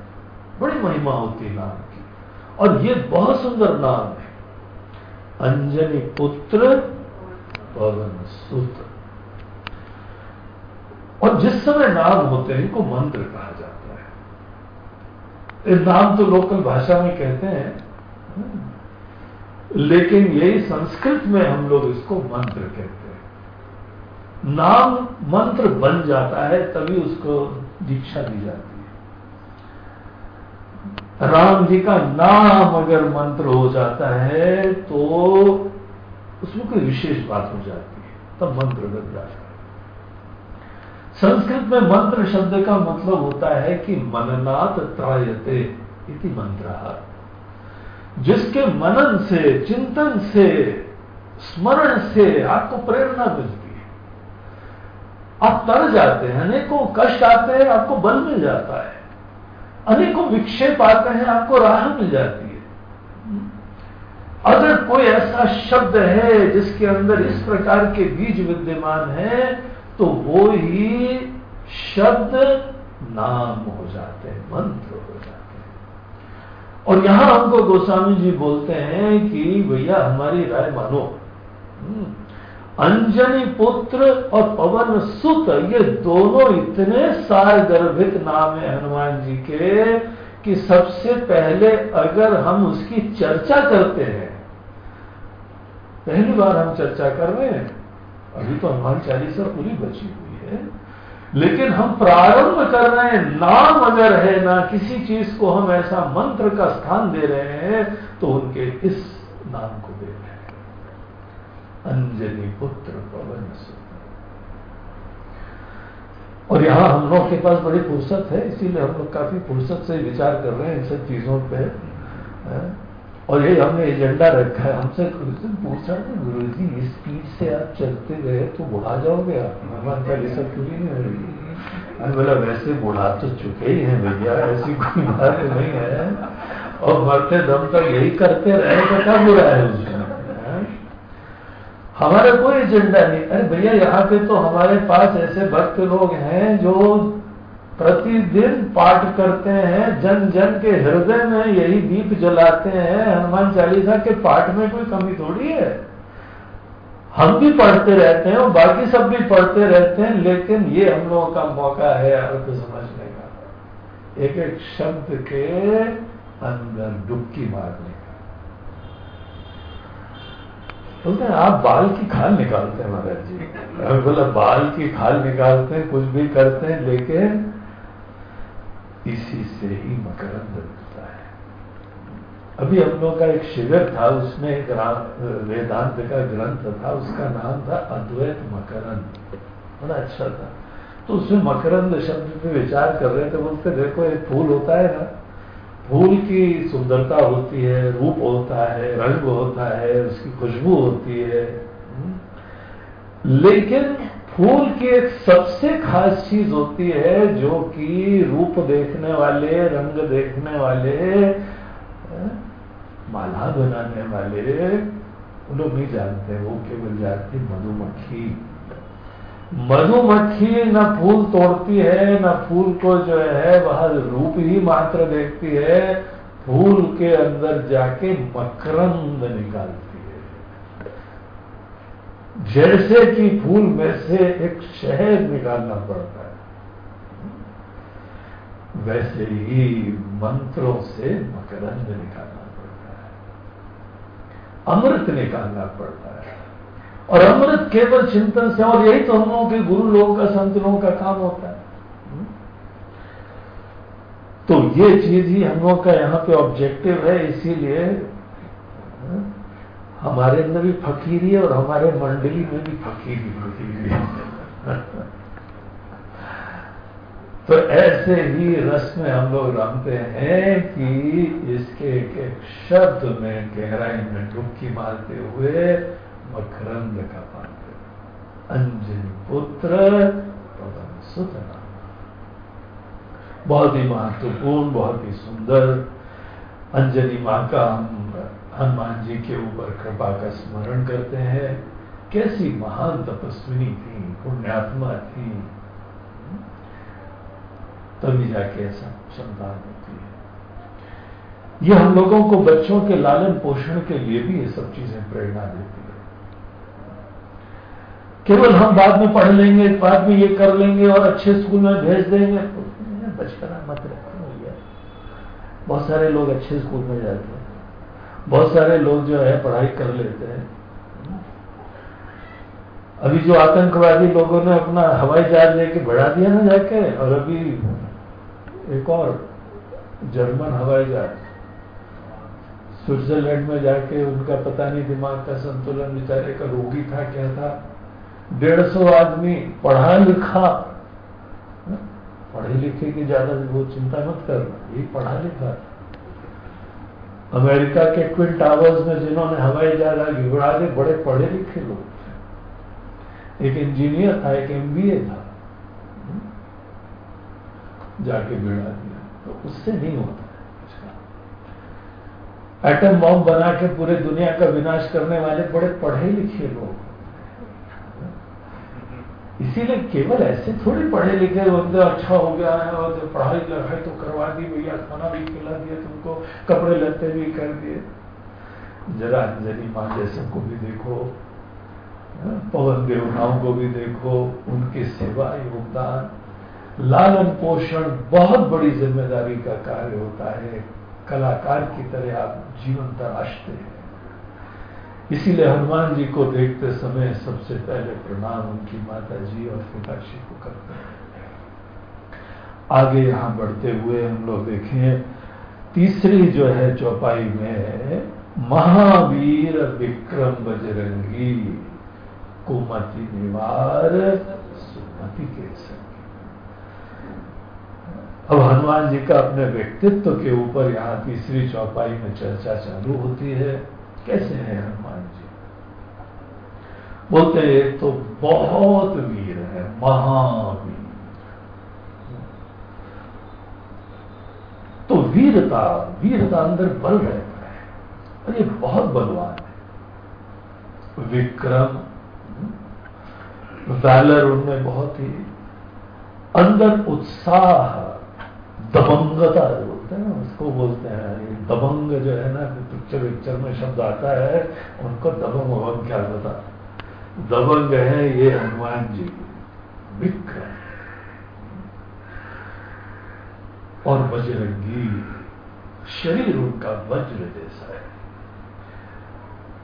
[SPEAKER 1] बड़ी महिमा होती है नाम की। और ये बहुत सुंदर नाम है। अंजनी पुत्र, पवन सूत्र। और जिस समय नाम होते हैं, इनको मंत्र कहा जाता है। नाम तो लोकल भाषा में कहते हैं। लेकिन यही संस्कृत में हम लोग इसको मंत्र कहते हैं। नाम मंत्र बन जाता है, तभी उसको दीक्षा दी जाती है। राम जी का नाम अगर मंत्र हो जाता है तो उसमें कोई विशेष बात हो जाती है। तब मंत्र बन जाता है संस्कृत में मंत्र शब्द का मतलब होता है कि मननाथ त्रायते इति मंत्र। जिसके मनन से, चिंतन से, स्मरण से आपको प्रेरणा मिलती है। आप तर जाते हैं, अनेकों कष्ट आते हैं, आपको बल मिल जाता है। अनेकों विक्षेप आते हैं, आपको राह मिल जाती है। अगर कोई ऐसा शब्द है जिसके अंदर इस प्रकार के बीज विद्यमान है तो वो ही शब्द नाम हो जाते हैं मंत्र हो जाते हैं। और यहाँ हमको गोस्वामी जी बोलते हैं कि भैया हमारी राय मानो। हम्म, अंजनी पुत्र और पवन सुत ये दोनों इतने सार गर्भित नाम है हनुमान जी के कि सबसे पहले अगर हम उसकी चर्चा करते हैं पहली बार हम चर्चा कर रहे हैं अभी तो हनुमान चालीसा पूरी बची हुई है। लेकिन हम प्रारंभ कर रहे हैं, नाम अगर है ना, किसी चीज़ को हम ऐसा मंत्र का स्थान दे रहे हैं तो उनके इस नाम को दे रहे हैं। अंजलि पुत्र पवन और यहाँ हम लोग के पास बड़ी फुर्सत है, इसीलिए हम लोग काफ़ी फुर्सत से विचार कर रहे हैं इन सब चीज़ों पे। और ये हमने एजेंडा रखा है। हमसे पूछा गुरु जी इस स्पीड से आप चलते गए तो बुढ़ा जाओगे आप? का ये सब पूरी नहीं हो। रही बोला, वैसे बुढ़ा तो चुके ही हैं भैया, ऐसी कोई बात नहीं है। और मरते दम तक यही करते रहे तो क्या बुरा है उसमें हमारा कोई एजेंडा नहीं। अरे भैया, यहाँ पे तो हमारे पास ऐसे भक्त लोग हैं जो प्रतिदिन पाठ करते हैं, जन जन के हृदय में यही दीप जलाते हैं। हनुमान चालीसा के पाठ में कोई कमी थोड़ी है। हम भी पढ़ते रहते हैं और बाकी सब भी पढ़ते रहते हैं, लेकिन ये हम लोगों का मौका है अर्थ समझने का। एक एक शब्द के अंदर डुबकी मारने का। बोलते हैं, आप बाल की खाल निकालते हैं, महाराज जी। बोला, बाल की खाल निकालते हैं, कुछ भी करते हैं, लेकिन इसी से ही मकरंद मिलता है। अभी हम लोग का एक शिविर था, उसमें एक वेदांत का ग्रंथ था, उसका नाम था अद्वैत मकरंद। बड़ा अच्छा था। तो उसमें मकरंद शब्द पे विचार कर रहे थे, बोलते, देखो एक फूल होता है ना, फूल की सुंदरता होती है, रूप होता है, रंग होता है, उसकी खुशबू होती है। लेकिन फूल की एक सबसे खास चीज़ होती है जो कि रूप देखने वाले, रंग देखने वाले माला बनाने वाले लोग नहीं जानते, वो केवल जानते मधुमक्खी। मधुमक्खी न फूल तोड़ती है, न फूल को जो है वह रूप ही मात्र देखती है, फूल के अंदर जाके मकरंद निकालती जैसे कि फूल में से एक शहद निकालना पड़ता है। वैसे ही मंत्रों से मकरंद निकालना पड़ता है। अमृत निकालना पड़ता है। और अमृत केवल चिंतन से, और यही तो हम लोगों के गुरु लोगों का, संत लोगों का काम होता है। तो ये चीज़ ही हम लोग का यहाँ पे ऑब्जेक्टिव है, इसीलिए हमारे अंदर भी फकीरी है और हमारे मंडली में भी फकीरी फकीरी है। तो ऐसे ही रस में हम लोग रमते हैं कि इसके एक एक शब्द में, गहराई में डुबकी मारते हुए मकरंद का पात्र अंजन पुत्र, पवन सुतना बहुत ही महत्वपूर्ण, बहुत ही सुंदर अंजनी माँ का हम हनुमान जी के ऊपर कृपा का स्मरण करते हैं। कैसी महान तपस्विनी थी, पुण्यात्मा थी। तभी जाके ऐसा संतान होती है। ये हम लोगों को बच्चों के लालन पोषण के लिए भी ये सब चीज़ें प्रेरणा देती है। केवल हम बाद में पढ़ लेंगे, बाद में ये कर लेंगे और अच्छे स्कूल में भेज देंगे। बचपना मत रखो बहुत सारे लोग अच्छे स्कूल में जाते हैं। बहुत सारे लोग जो है पढ़ाई कर लेते हैं। अभी जो आतंकवादी लोगों ने अपना हवाई जहाज़ लेके बढ़ा दिया ना जाके, और अभी एक और जर्मन हवाई जहाज़, स्विट्जरलैंड में जाके उनका पता नहीं दिमाग का संतुलन बेचारे का रोगी था क्या था। डेढ़ सौ आदमी पढ़ा लिखा, पढ़े लिखे की ज़्यादा वो चिंता मत करना, ये पढ़ा लिखा। अमेरिका के ट्विन टावर्स में जिन्होंने हवाई जहाज़ आगे उड़ा दे बड़े पढ़े लिखे लोग एक इंजीनियर था, एक एमबीए था। जाके बिड़ा दिया। तो उससे नहीं होता एटम बॉम्ब बना के पूरे दुनिया का विनाश करने वाले बड़े पढ़े लिखे लोग इसीलिए केवल ऐसे थोड़ी पढ़े लिखे होते अच्छा हो गया है और पढ़ाई लिखाई तो करवा दी भैया खाना भी खिला दिया तुमको कपड़े लत्ते भी कर दिए। जरा अंजलि माँ जैसे को भी देखो हाँ, पवन देवताओं को भी देखो उनकी सेवा योगदान लालन पोषण बहुत बड़ी ज़िम्मेदारी का कार्य होता है। कलाकार की तरह आप जीवन तराशते हैं। इसीलिए हनुमान जी को देखते समय सबसे पहले प्रणाम उनकी माता जी और पिताजी को करते हैं। आगे यहाँ बढ़ते हुए हम लोग देखें, तीसरी जो है चौपाई में, महावीर विक्रम बजरंगी, कुमति निवार, सुमति के संग अब हनुमान जी का अपने व्यक्तित्व के ऊपर यहाँ तीसरी चौपाई में चर्चा चालू होती है। कैसे है हनुमान जी? बोलते एक तो बहुत वीर है, महावीर। तो वीरता वीरता अंदर बल रहता है, और ये बहुत बलवान है। विक्रम, वैलर उनमें बहुत ही अंदर उत्साह दबंगता जो बोलते हैं उसको बोलते हैं दबंग जो है ना पिक्चर विक्चर में शब्द आता है, उनको दबंग वबंग क्या होता दबंग है ये हनुमान जी विक्रम और बजरंगी शरीर उनका वज्र जैसा है।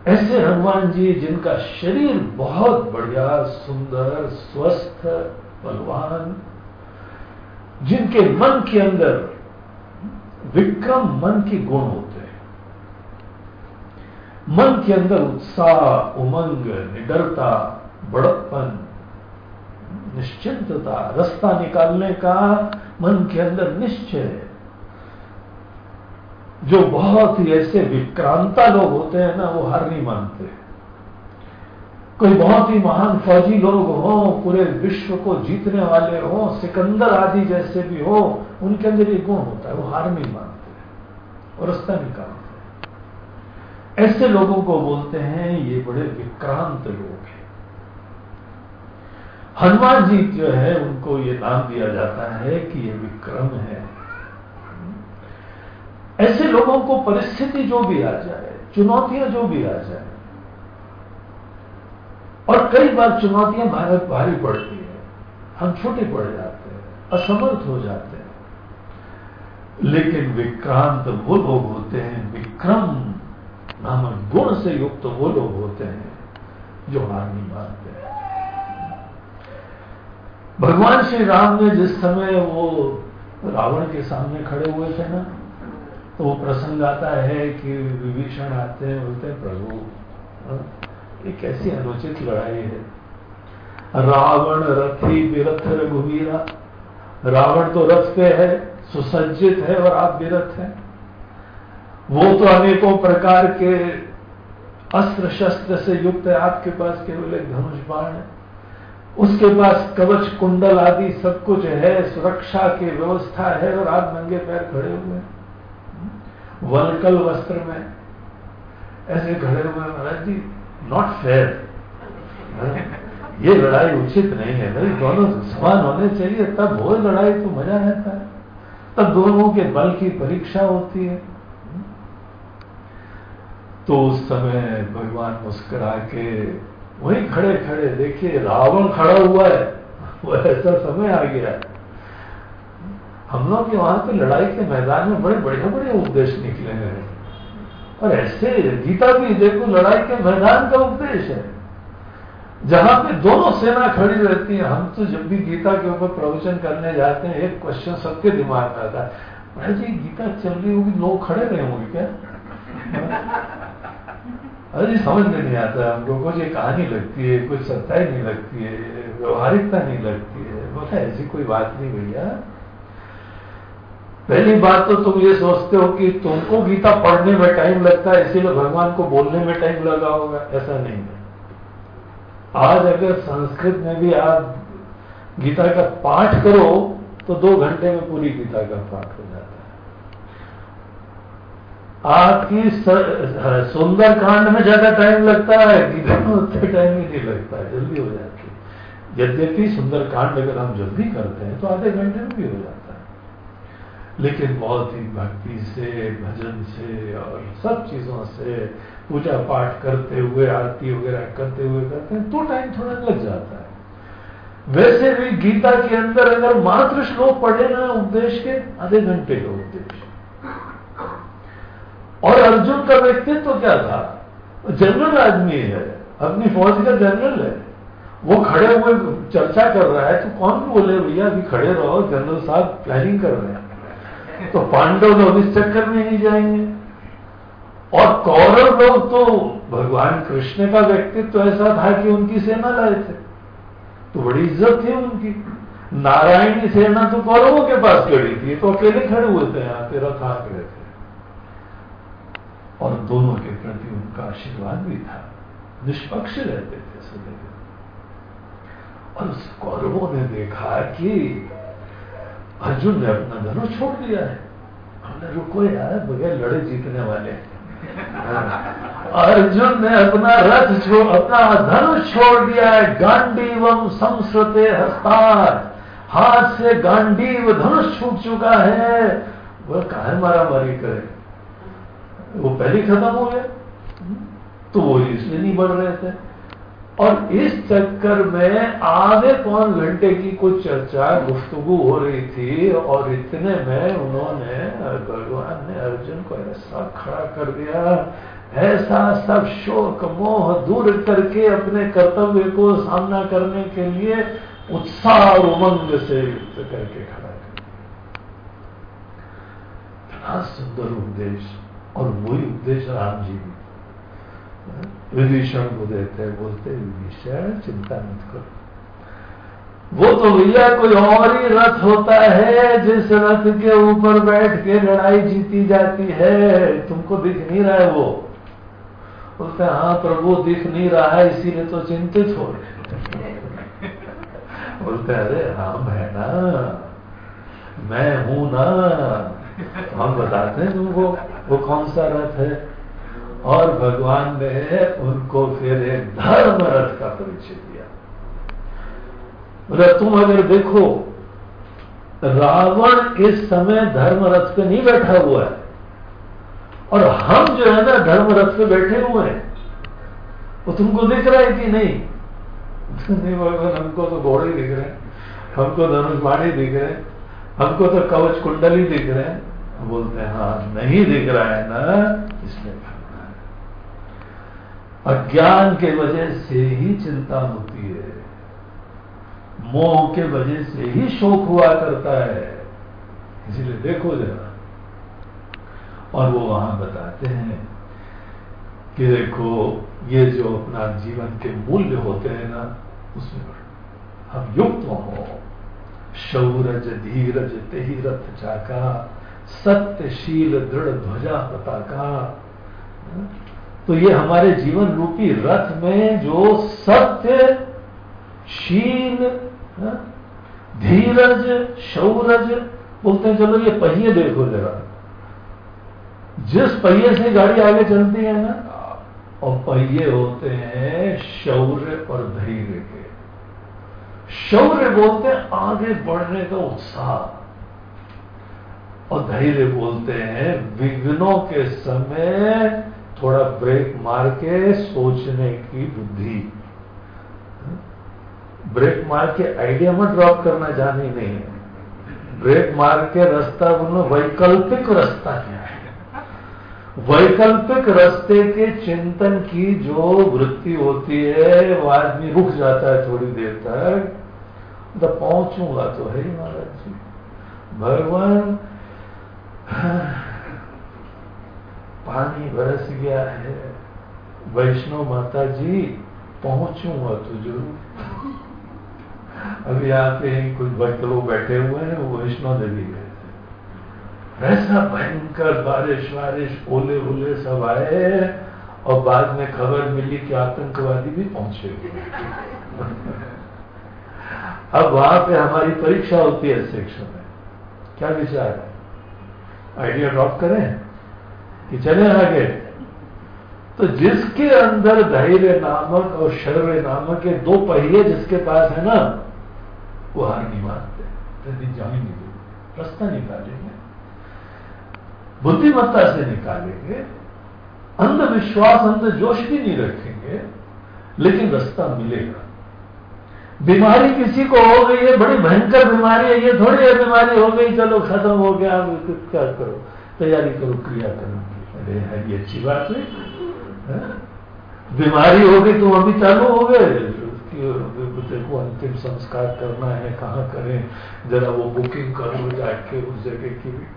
[SPEAKER 1] ऐसे हनुमान जी जिनका शरीर बहुत बढ़िया, सुंदर, स्वस्थ, बलवान, जिनके मन के अंदर विक्रम मन के गुण होते हैं। मन के अंदर उत्साह, उमंग, निडरता, बड़प्पन, निश्चिंतता, रास्ता निकालने का मन के अंदर निश्चय जो बहुत ही ऐसे विक्रांता लोग होते हैं ना, वो हार नहीं मानते। कोई बहुत ही महान फौजी लोग हो, पूरे विश्व को जीतने वाले हो, सिकंदर आदि जैसे भी हो उनके अंदर ये गुण होता है, वो हार नहीं मानते हैं, और रास्ता निकालते ऐसे लोगों को बोलते हैं, ये बड़े विक्रांत लोग हैं। हनुमान जी जो है, उनको ये नाम दिया जाता है कि ये विक्रम है। ऐसे लोगों को परिस्थिति जो भी आ जाए, चुनौतियाँ जो भी आ जाए, और कई बार चुनौतियाँ भारी भारी पड़ती है, हम छोटे पड़ जाते हैं, असमर्थ हो जाते हैं। लेकिन विक्रांत वो लोग होते हैं, विक्रम नामक गुण से युक्त वो लोग होते हैं, जो हार नहीं मानते भगवान श्री राम ने जिस समय वो रावण के सामने खड़े हुए थे ना तो वो प्रसंग आता है कि विभीषण आते हैं, बोलते हैं, प्रभु एक ऐसी अनुचित लड़ाई है। रावण रथी विरथ रघुवीरा, रावण तो रथ पे है सुसज्जित है और आप विरत हैं। वो तो अनेकों प्रकार के अस्त्र शस्त्र से युक्त है। आपके पास केवल एक धनुष बाण है। उसके पास कवच, कुंडल आदि सब कुछ है। सुरक्षा की व्यवस्था है और आप नंगे पैर खड़े हुए हैं। वलकल वस्त्र में ऐसे खड़े हुए महाराज जी नॉट फेयर ये लड़ाई उचित नहीं है। भाई, दोनों समान होने चाहिए, तब हो लड़ाई तो मज़ा रहता है। तब दोनों के बल की परीक्षा होती है। तो उस समय भगवान मुस्कुरा के वही खड़े खड़े देखिए, रावण खड़ा हुआ है। वो ऐसा समय आ गया। हम लोग के वहाँ पे लड़ाई के मैदान में बड़े बढ़िया बढ़िया उपदेश निकले हैं। और ऐसे गीता भी देखो, लड़ाई के मैदान का उपदेश है। जहाँ पे दोनों सेना खड़ी रहती है, हम तो जब भी गीता के ऊपर प्रवचन करने जाते हैं, एक क्वेश्चन सबके दिमाग में आता है भाई जी, गीता चल रही होगी, लोग खड़े रहे होंगे क्या? अरे, समझ में नहीं आता हमको कुछ ये कहानी लगती है, कोई सत्ताई नहीं लगती है, व्यवहारिकता नहीं लगती है। बोला, ऐसी कोई बात नहीं भैया। पहली बात तो तुम ये सोचते हो कि तुमको गीता पढ़ने में टाइम लगता है, इसीलिए भगवान को बोलने में टाइम लगा होगा। ऐसा नहीं है। आज अगर संस्कृत में भी आप गीता का पाठ करो तो दो घंटे में पूरी गीता का पाठ हो जाता है। आपकी सुंदर कांड में ज़्यादा टाइम लगता है, गीता में उतना टाइम ही नहीं लगता है, जल्दी हो जाती है। यद्यपि सुंदर कांड अगर हम जल्दी करते हैं तो आधे घंटे में भी हो जाता है। लेकिन बहुत ही भक्ति से, भजन से और सब चीज़ों से पूजा पाठ करते हुए, आरती वगैरह करते हुए करते हैं तो टाइम थोड़ा लग जाता है। वैसे भी गीता के अंदर अगर मात्र श्लोक पढ़े ना उपदेश के, आधे घंटे का उपदेश। और अर्जुन का व्यक्तित्व तो क्या था? जनरल आदमी है, अपनी फौज का जनरल है। वो खड़े हुए चर्चा कर रहा है तो कौन बोले, भैया, अभी खड़े रहो, जनरल साहब प्लानिंग कर रहे हैं। तो पांडव लोग इस चक्कर में नहीं जाएँगे। और कौरव लोग तो भगवान कृष्ण का व्यक्तित्व तो ऐसा था कि उनकी सेना लाए थे। तो बड़ी इज़्ज़त थी उनकी। नारायण की सेना तो कौरवों के पास खड़ी थी तो अकेले खड़े हुए थे, यहाँ पे रथ गए थे। और दोनों के प्रति उनका आशीर्वाद भी था। निष्पक्ष रहते थे सदैव। और उस कौरवों ने देखा कि अर्जुन ने अपना धनुष छोड़ दिया है। हमने रुको यार, बगैर लड़े जीतने वाले। अर्जुन ने अपना रथ छोड़ अपना धनुष छोड़ दिया है, गांडीवम संस्कृते हस्तार हाथ से गांडीव धनुष छूट चुका है। वह कहा, मारा मारी करे। वो पहले खत्म हो गया। तो वो इसलिए नहीं बढ़ रहे थे। और इस चक्कर में आधे पौन घंटे की कुछ चर्चा, गुफ्तगु हो रही थी और इतने में उन्होंने, भगवान ने अर्जुन को ऐसा खड़ा कर दिया, ऐसा सब शोक, मोह दूर करके अपने कर्तव्य को सामना करने के लिए उत्साह और उमंग से युक्त करके खड़ा कर सुंदर उपदेश और वही उपदेश राम जी भी विभीषण को देते बोलते विभीषण चिंता मत करो वो तो भैया कोई और ही रथ होता है, जिस रथ के ऊपर बैठ के लड़ाई जीती जाती है, तुमको दिख नहीं रहा है वो? बोलते हाँ प्रभु दिख नहीं रहा है, इसीलिए तो चिंतित हो बोलते अरे राम है ना मैं हूँ ना। हम बताते हैं तुमको, वो कौन सा रथ है? और भगवान ने उनको फिर एक धर्म रथ का परिचय दिया। बोले, तुम अगर देखो, रावण इस समय धर्म रथ पे नहीं बैठा हुआ है। और हम जो है ना धर्म रथ पे बैठे हुए हैं। वो तुमको दिख रहा है कि नहीं? नहीं भगवान, हमको तो घोड़े दिख रहे हैं, हमको धनुष दिख रहे हैं, हमको तो कवच कुंडली दिख रहे हैं। बोलते हैं हाँ नहीं दिख रहा है ना इसलिए अज्ञान के वजह से ही चिंता होती है। मोह के वजह से ही शोक हुआ करता है। इसलिए देखो जरा। और वो वहाँ बताते हैं कि देखो, ये जो अपना जीवन के मूल्य होते हैं ना, उसमें हम युक्त हो। शौरज धीरज तेही रथ चाका, सत्यशील दृढ़ ध्वजा पताका। तो ये हमारे जीवन रूपी रथ में जो सत्य शील हाँ, धीरज शौरज बोलते हैं चलो ये पहिए देखो जरा। जिस पहिए से गाड़ी आगे चलती है ना और पहिए होते हैं शौर्य और धैर्य के। शौर्य बोलते हैं आगे बढ़ने का उत्साह। और धैर्य बोलते हैं विघ्नों के समय थोड़ा ब्रेक मार के सोचने की बुद्धि। ब्रेक मार के आइडिया मत ड्रॉप करना, जानी नहीं। है ब्रेक मार के रास्ता बोलो वैकल्पिक रास्ता क्या है? वैकल्पिक रास्ते के चिंतन की जो वृत्ति होती है, वो आदमी रुक जाता है थोड़ी देर तक। तो पहुंचूँगा तो है ही महाराज जी। भगवान पानी बरस गया है। वैष्णो माता जी पहुंचूँगा तो ज़रूर। अभी आते हैं, कुछ भक्त लोग बैठे हुए हैं, वो वैष्णो देवी गए थे ऐसा भयंकर बारिश वारिश, ओले ओले सब आए और बाद में खबर मिली कि आतंकवादी भी पहुँचे हुए अब वहाँ पे हमारी परीक्षा होती है सेक्शन में। क्या विचार है? आइडिया ड्रॉप करें? कि चले आगे। तो जिसके अंदर धैर्य नामक और शर्व नामक के दो पहिए जिसके पास है ना, वो हार नहीं मानते। यदि जाएँगे रास्ता निकालेंगे। बुद्धिमत्ता से निकालेंगे। अंधविश्वास अंध जोश भी नहीं रखेंगे, लेकिन रास्ता मिलेगा। बीमारी किसी को हो गई है, बड़ी भयंकर बीमारी है, ये थोड़ी बीमारी हो गई, चलो खत्म हो गया क्या करो? तैयारी करो, क्रिया करो। अरे है ये अच्छी बात है? बीमारी हो गई तो अभी चालू हो गए। देखो, अंतिम संस्कार करना है, कहाँ करें? जरा वो बुकिंग करो, जाके उस जगह की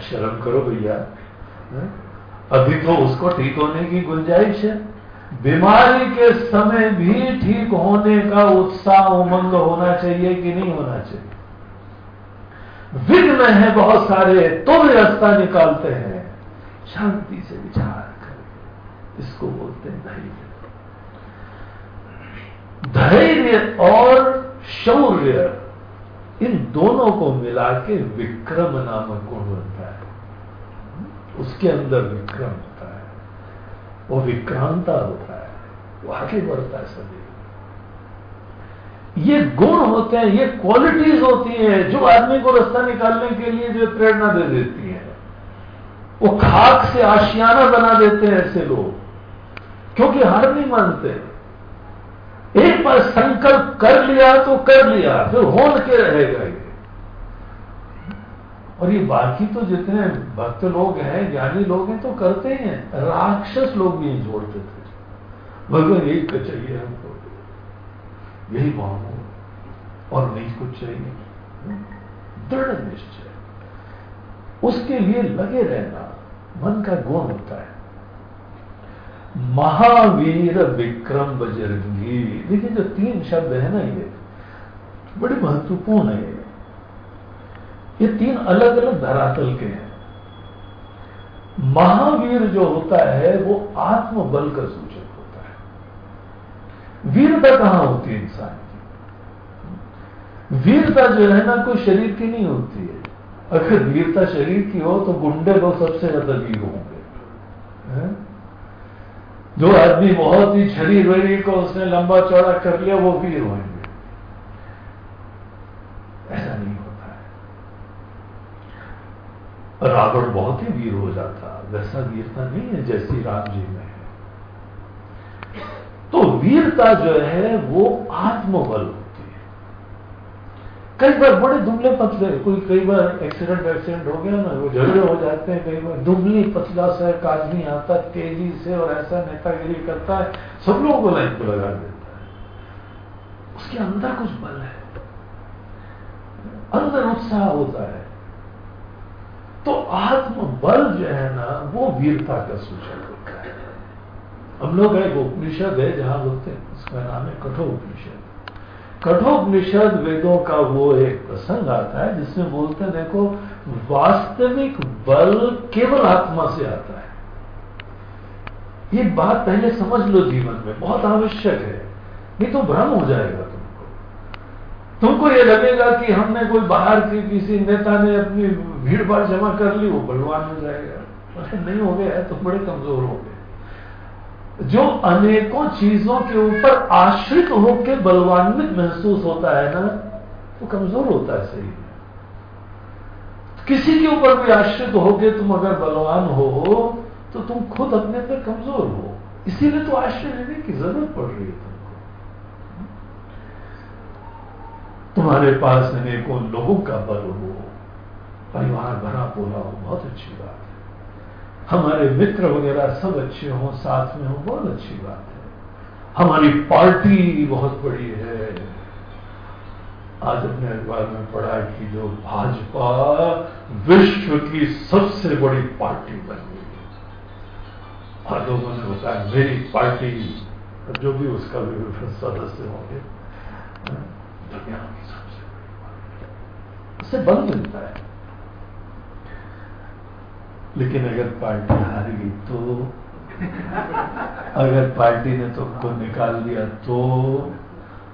[SPEAKER 1] शर्म करो भैया। अभी तो उसको ठीक होने की गुंजाइश है। बीमारी के समय भी ठीक होने का उत्साह, उमंग होना चाहिए कि नहीं होना चाहिए? विघ्न है, बहुत सारे तो भी रास्ता निकालते हैं। शांति से विचार कर इसको बोलते हैं धैर्य। धैर्य और शौर्य, इन दोनों को मिला के विक्रम नामक गुण बनता है। उसके अंदर विक्रम होता है। वो विक्रांता होता है। वो आगे बढ़ता है सभी। ये गुण होते हैं, ये क्वालिटीज होती हैं, जो आदमी को रास्ता निकालने के लिए जो प्रेरणा दे देती है। वो खाक से आशियाना बना देते हैं ऐसे लोग। क्योंकि हार नहीं मानते। एक बार संकल्प कर लिया तो कर लिया, फिर होन के रहेगा ये और ये बाकी तो जितने भक्त लोग हैं, ज्ञानी लोग हैं तो करते ही हैं। राक्षस लोग भी जोड़ते थे। भगवान यही तो चाहिए हमको। यही मांगो और नहीं कुछ चाहिए। दृढ़ निश्चय। उसके लिए लगे रहना, मन का गुण होता है। महावीर विक्रम बजरंगी। देखिए, जो तीन शब्द है ना ये, बड़े महत्वपूर्ण है ये। तीन अलग अलग धरातल के हैं। महावीर जो होता है, वो आत्मबल का सूचक होता है। वीरता कहाँ होती है इंसान की? वीरता जो है ना, कोई शरीर की नहीं होती है। अगर वीरता शरीर की हो तो गुंडे लोग सबसे ज़्यादा वीर होंगे। जो आदमी बहुत ही शरीर वेरी को उसने लंबा चौड़ा कर लिया, वो वीर होंगे। ऐसा नहीं होता है। रावण बहुत ही वीर हो जाता वैसा वीरता नहीं है जैसी राम जी में है। तो वीरता जो है, वो आत्मबल कई बार बड़े दुबले पतले, कोई कई बार एक्सीडेंट एक्सीडेंट हो गया ना, वो झगड़े हो जाते हैं कई बार। दुबली पतला सा एक आदमी आता तेज़ी से और ऐसा नेतागिरी करता है, सब लोगों को लाइन को लगा देता है। उसके अंदर कुछ बल है। अंदर उत्साह होता है। तो आत्मबल जो है ना, वो वीरता का सूचक होता है। हम लोग एक उपनिषद है, जहाँ बोलते हैं उसका नाम है कठोर उपनिषद कठोपनिषद वेदों का वो एक प्रसंग आता है, जिसमें बोलते हैं, देखो, वास्तविक बल केवल आत्मा से आता है। ये बात पहले समझ लो जीवन में, बहुत आवश्यक है, नहीं तो भ्रम हो जाएगा तुमको। तुमको ये लगेगा कि हमने कोई बाहर की किसी नेता ने अपनी भीड़ भाड़ जमा कर ली, वो बलवान हो जाएगा। नहीं हो गया है तो बड़े कमज़ोर हो गए। जो अनेकों चीज़ों के ऊपर आश्रित होकर बलवान्वित महसूस होता है ना, वो कमज़ोर होता है सही किसी के ऊपर भी आश्रित होके तुम अगर बलवान हो तो तुम खुद अपने अंदर कमज़ोर हो। इसीलिए तो आश्रय लेने की ज़रूरत पड़ रही है तुमको। तुम्हारे पास अनेकों लोगों का बल हो, परिवार भरा पोला हो, बहुत अच्छी बात। हमारे मित्र वगैरह सब अच्छे हों, साथ में हो, बहुत अच्छी बात है। हमारी पार्टी बहुत बड़ी है। आज अपने अखबार में पढ़ा कि जो भाजपा विश्व की सबसे बड़ी पार्टी बन गई है। और लोगों ने बताया, मेरी पार्टी जो भी उसका भी सदस्य होंगे, दुनिया की सबसे बड़ी पार्टी। उससे बल मिलता है। लेकिन अगर पार्टी हार गई तो? अगर पार्टी ने तुमको निकाल दिया तो?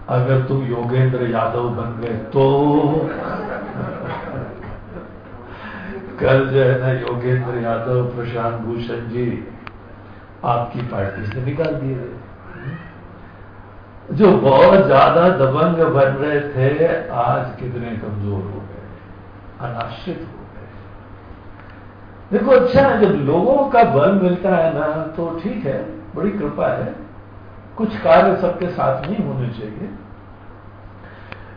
[SPEAKER 1] अगर तुम योगेंद्र यादव बन गए तो? कल जो है ना योगेंद्र यादव, प्रशांत भूषण जी आपकी पार्टी से निकाल दिए गए। जो बहुत ज़्यादा दबंग बन रहे थे, आज कितने कमज़ोर हो गए, अनाश्रित हो देखो अच्छा है जब लोगों का बल मिलता है ना तो ठीक है, बड़ी कृपा है। कुछ कार्य सबके साथ नहीं होने चाहिए।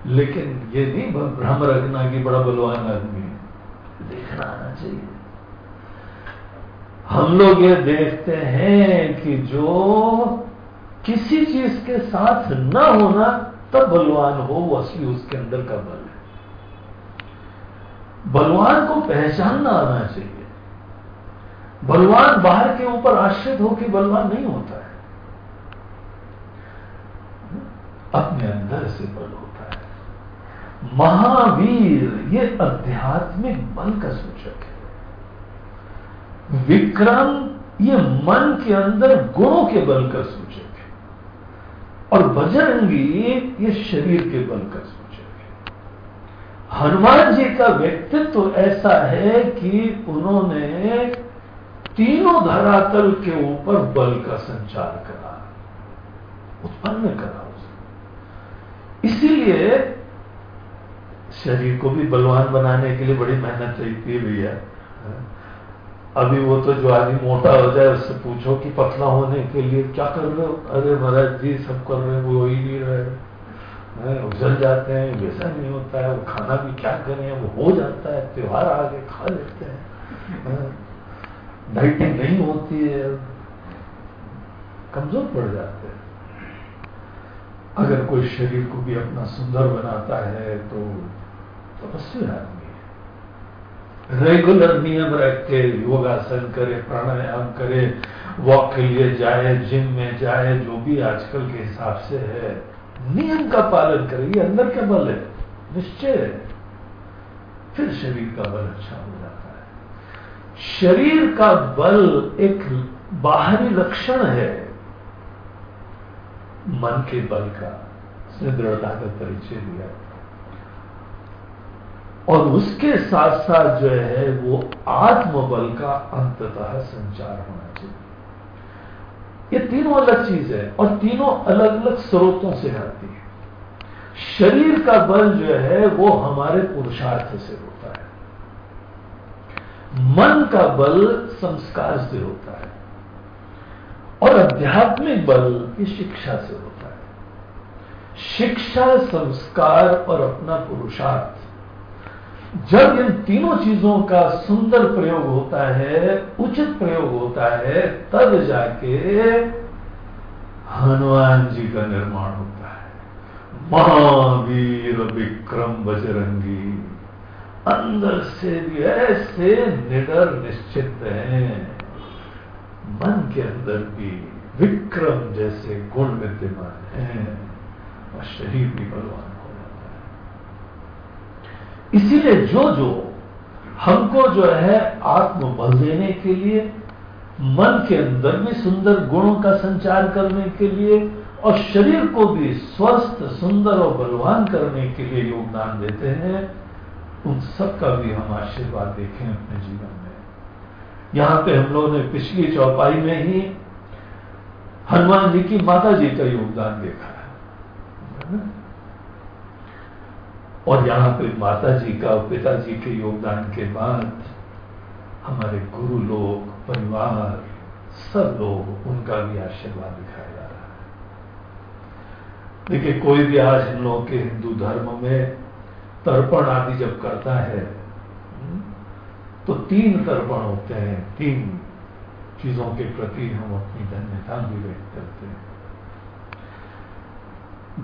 [SPEAKER 1] लेकिन ये नहीं भ्रम रखना कि, बड़ा बलवान आदमी है। देखना आना चाहिए। हम लोग ये देखते हैं कि जो किसी चीज़ के साथ न होना, तब बलवान हो, वो असली उसके अंदर का बल है। बलवान को पहचानना आना चाहिए। बलवान बाहर के ऊपर आश्रित होकर बलवान नहीं होता है। अपने अंदर से बल होता है। महावीर, ये आध्यात्मिक बल का सूचक है। विक्रम, ये मन के अंदर गुणों के बल का सूचक है। और बजरंगी, ये शरीर के बल का सूचक है। हनुमान जी का व्यक्तित्व तो ऐसा है कि उन्होंने तीनों धरातल के ऊपर बल का संचार करा। उत्पन्न करा उसने इसीलिए शरीर को भी बलवान बनाने के लिए बड़ी मेहनत चाहिए थी भैया। अभी वो तो जो आदमी मोटा हो जाए, उससे पूछो कि पतला होने के लिए क्या कर रहे हो? अरे महाराज जी, सब कर रहे हैं, वो ही नहीं रहे उजल जाते हैं, वैसा नहीं होता है। वो खाना भी क्या करें, वो हो जाता है, त्योहार आगे खा लेते हैं डाइटिंग नहीं होती है, कमज़ोर पड़ जाते हैं। अगर कोई शरीर को भी अपना सुंदर बनाता है तो तपस्वी तो आदमी है। रेगुलर नियम रख के योगासन करे, प्राणायाम करे वॉक के लिए जाए जिम में जाए, जो भी आजकल के हिसाब से है, नियम का पालन करे। ये अंदर का बल है, निश्चय है। फिर शरीर का बल अच्छा हो जाता है शरीर का बल एक बाहरी लक्षण है मन के बल का। उसने दृढ़ता का परिचय दिया। और उसके साथ साथ जो है, वो आत्मबल का अंततः संचार होना चाहिए। ये तीनों अलग चीज़ है और तीनों अलग अलग स्रोतों से आती है। शरीर का बल जो है, वो हमारे पुरुषार्थ से है। मन का बल संस्कार से होता है और आध्यात्मिक बल की शिक्षा से होता है। शिक्षा, संस्कार और अपना पुरुषार्थ। जब इन तीनों चीज़ों का सुंदर प्रयोग होता है, उचित प्रयोग होता है, तब जाके हनुमान जी का निर्माण होता है। महावीर विक्रम बजरंगी। अंदर से भी ऐसे निडर निश्चित हैं। मन के अंदर भी विक्रम जैसे गुण विद्यमान है। और शरीर भी बलवान हो जाता है। इसीलिए जो जो हमको जो है आत्मबल देने के लिए, मन के अंदर भी सुंदर गुणों का संचार करने के लिए, और शरीर को भी स्वस्थ, सुंदर और बलवान करने के लिए योगदान देते हैं उन सब का भी हम आशीर्वाद देखें अपने जीवन में। यहाँ पे हम लोगों ने पिछली चौपाई में ही हनुमान जी की माता जी का योगदान देखा है। और यहाँ पे माता जी का पिताजी के योगदान के बाद हमारे गुरु लोग, परिवार, सब लोग, उनका भी आशीर्वाद दिखाया जा रहा है। देखिए, कोई भी आज हम लोगों के हिंदू धर्म में तर्पण आदि जब करता है तो तीन तर्पण होते हैं। तीन चीज़ों के प्रति हम अपनी धन्यता भी व्यक्त करते हैं।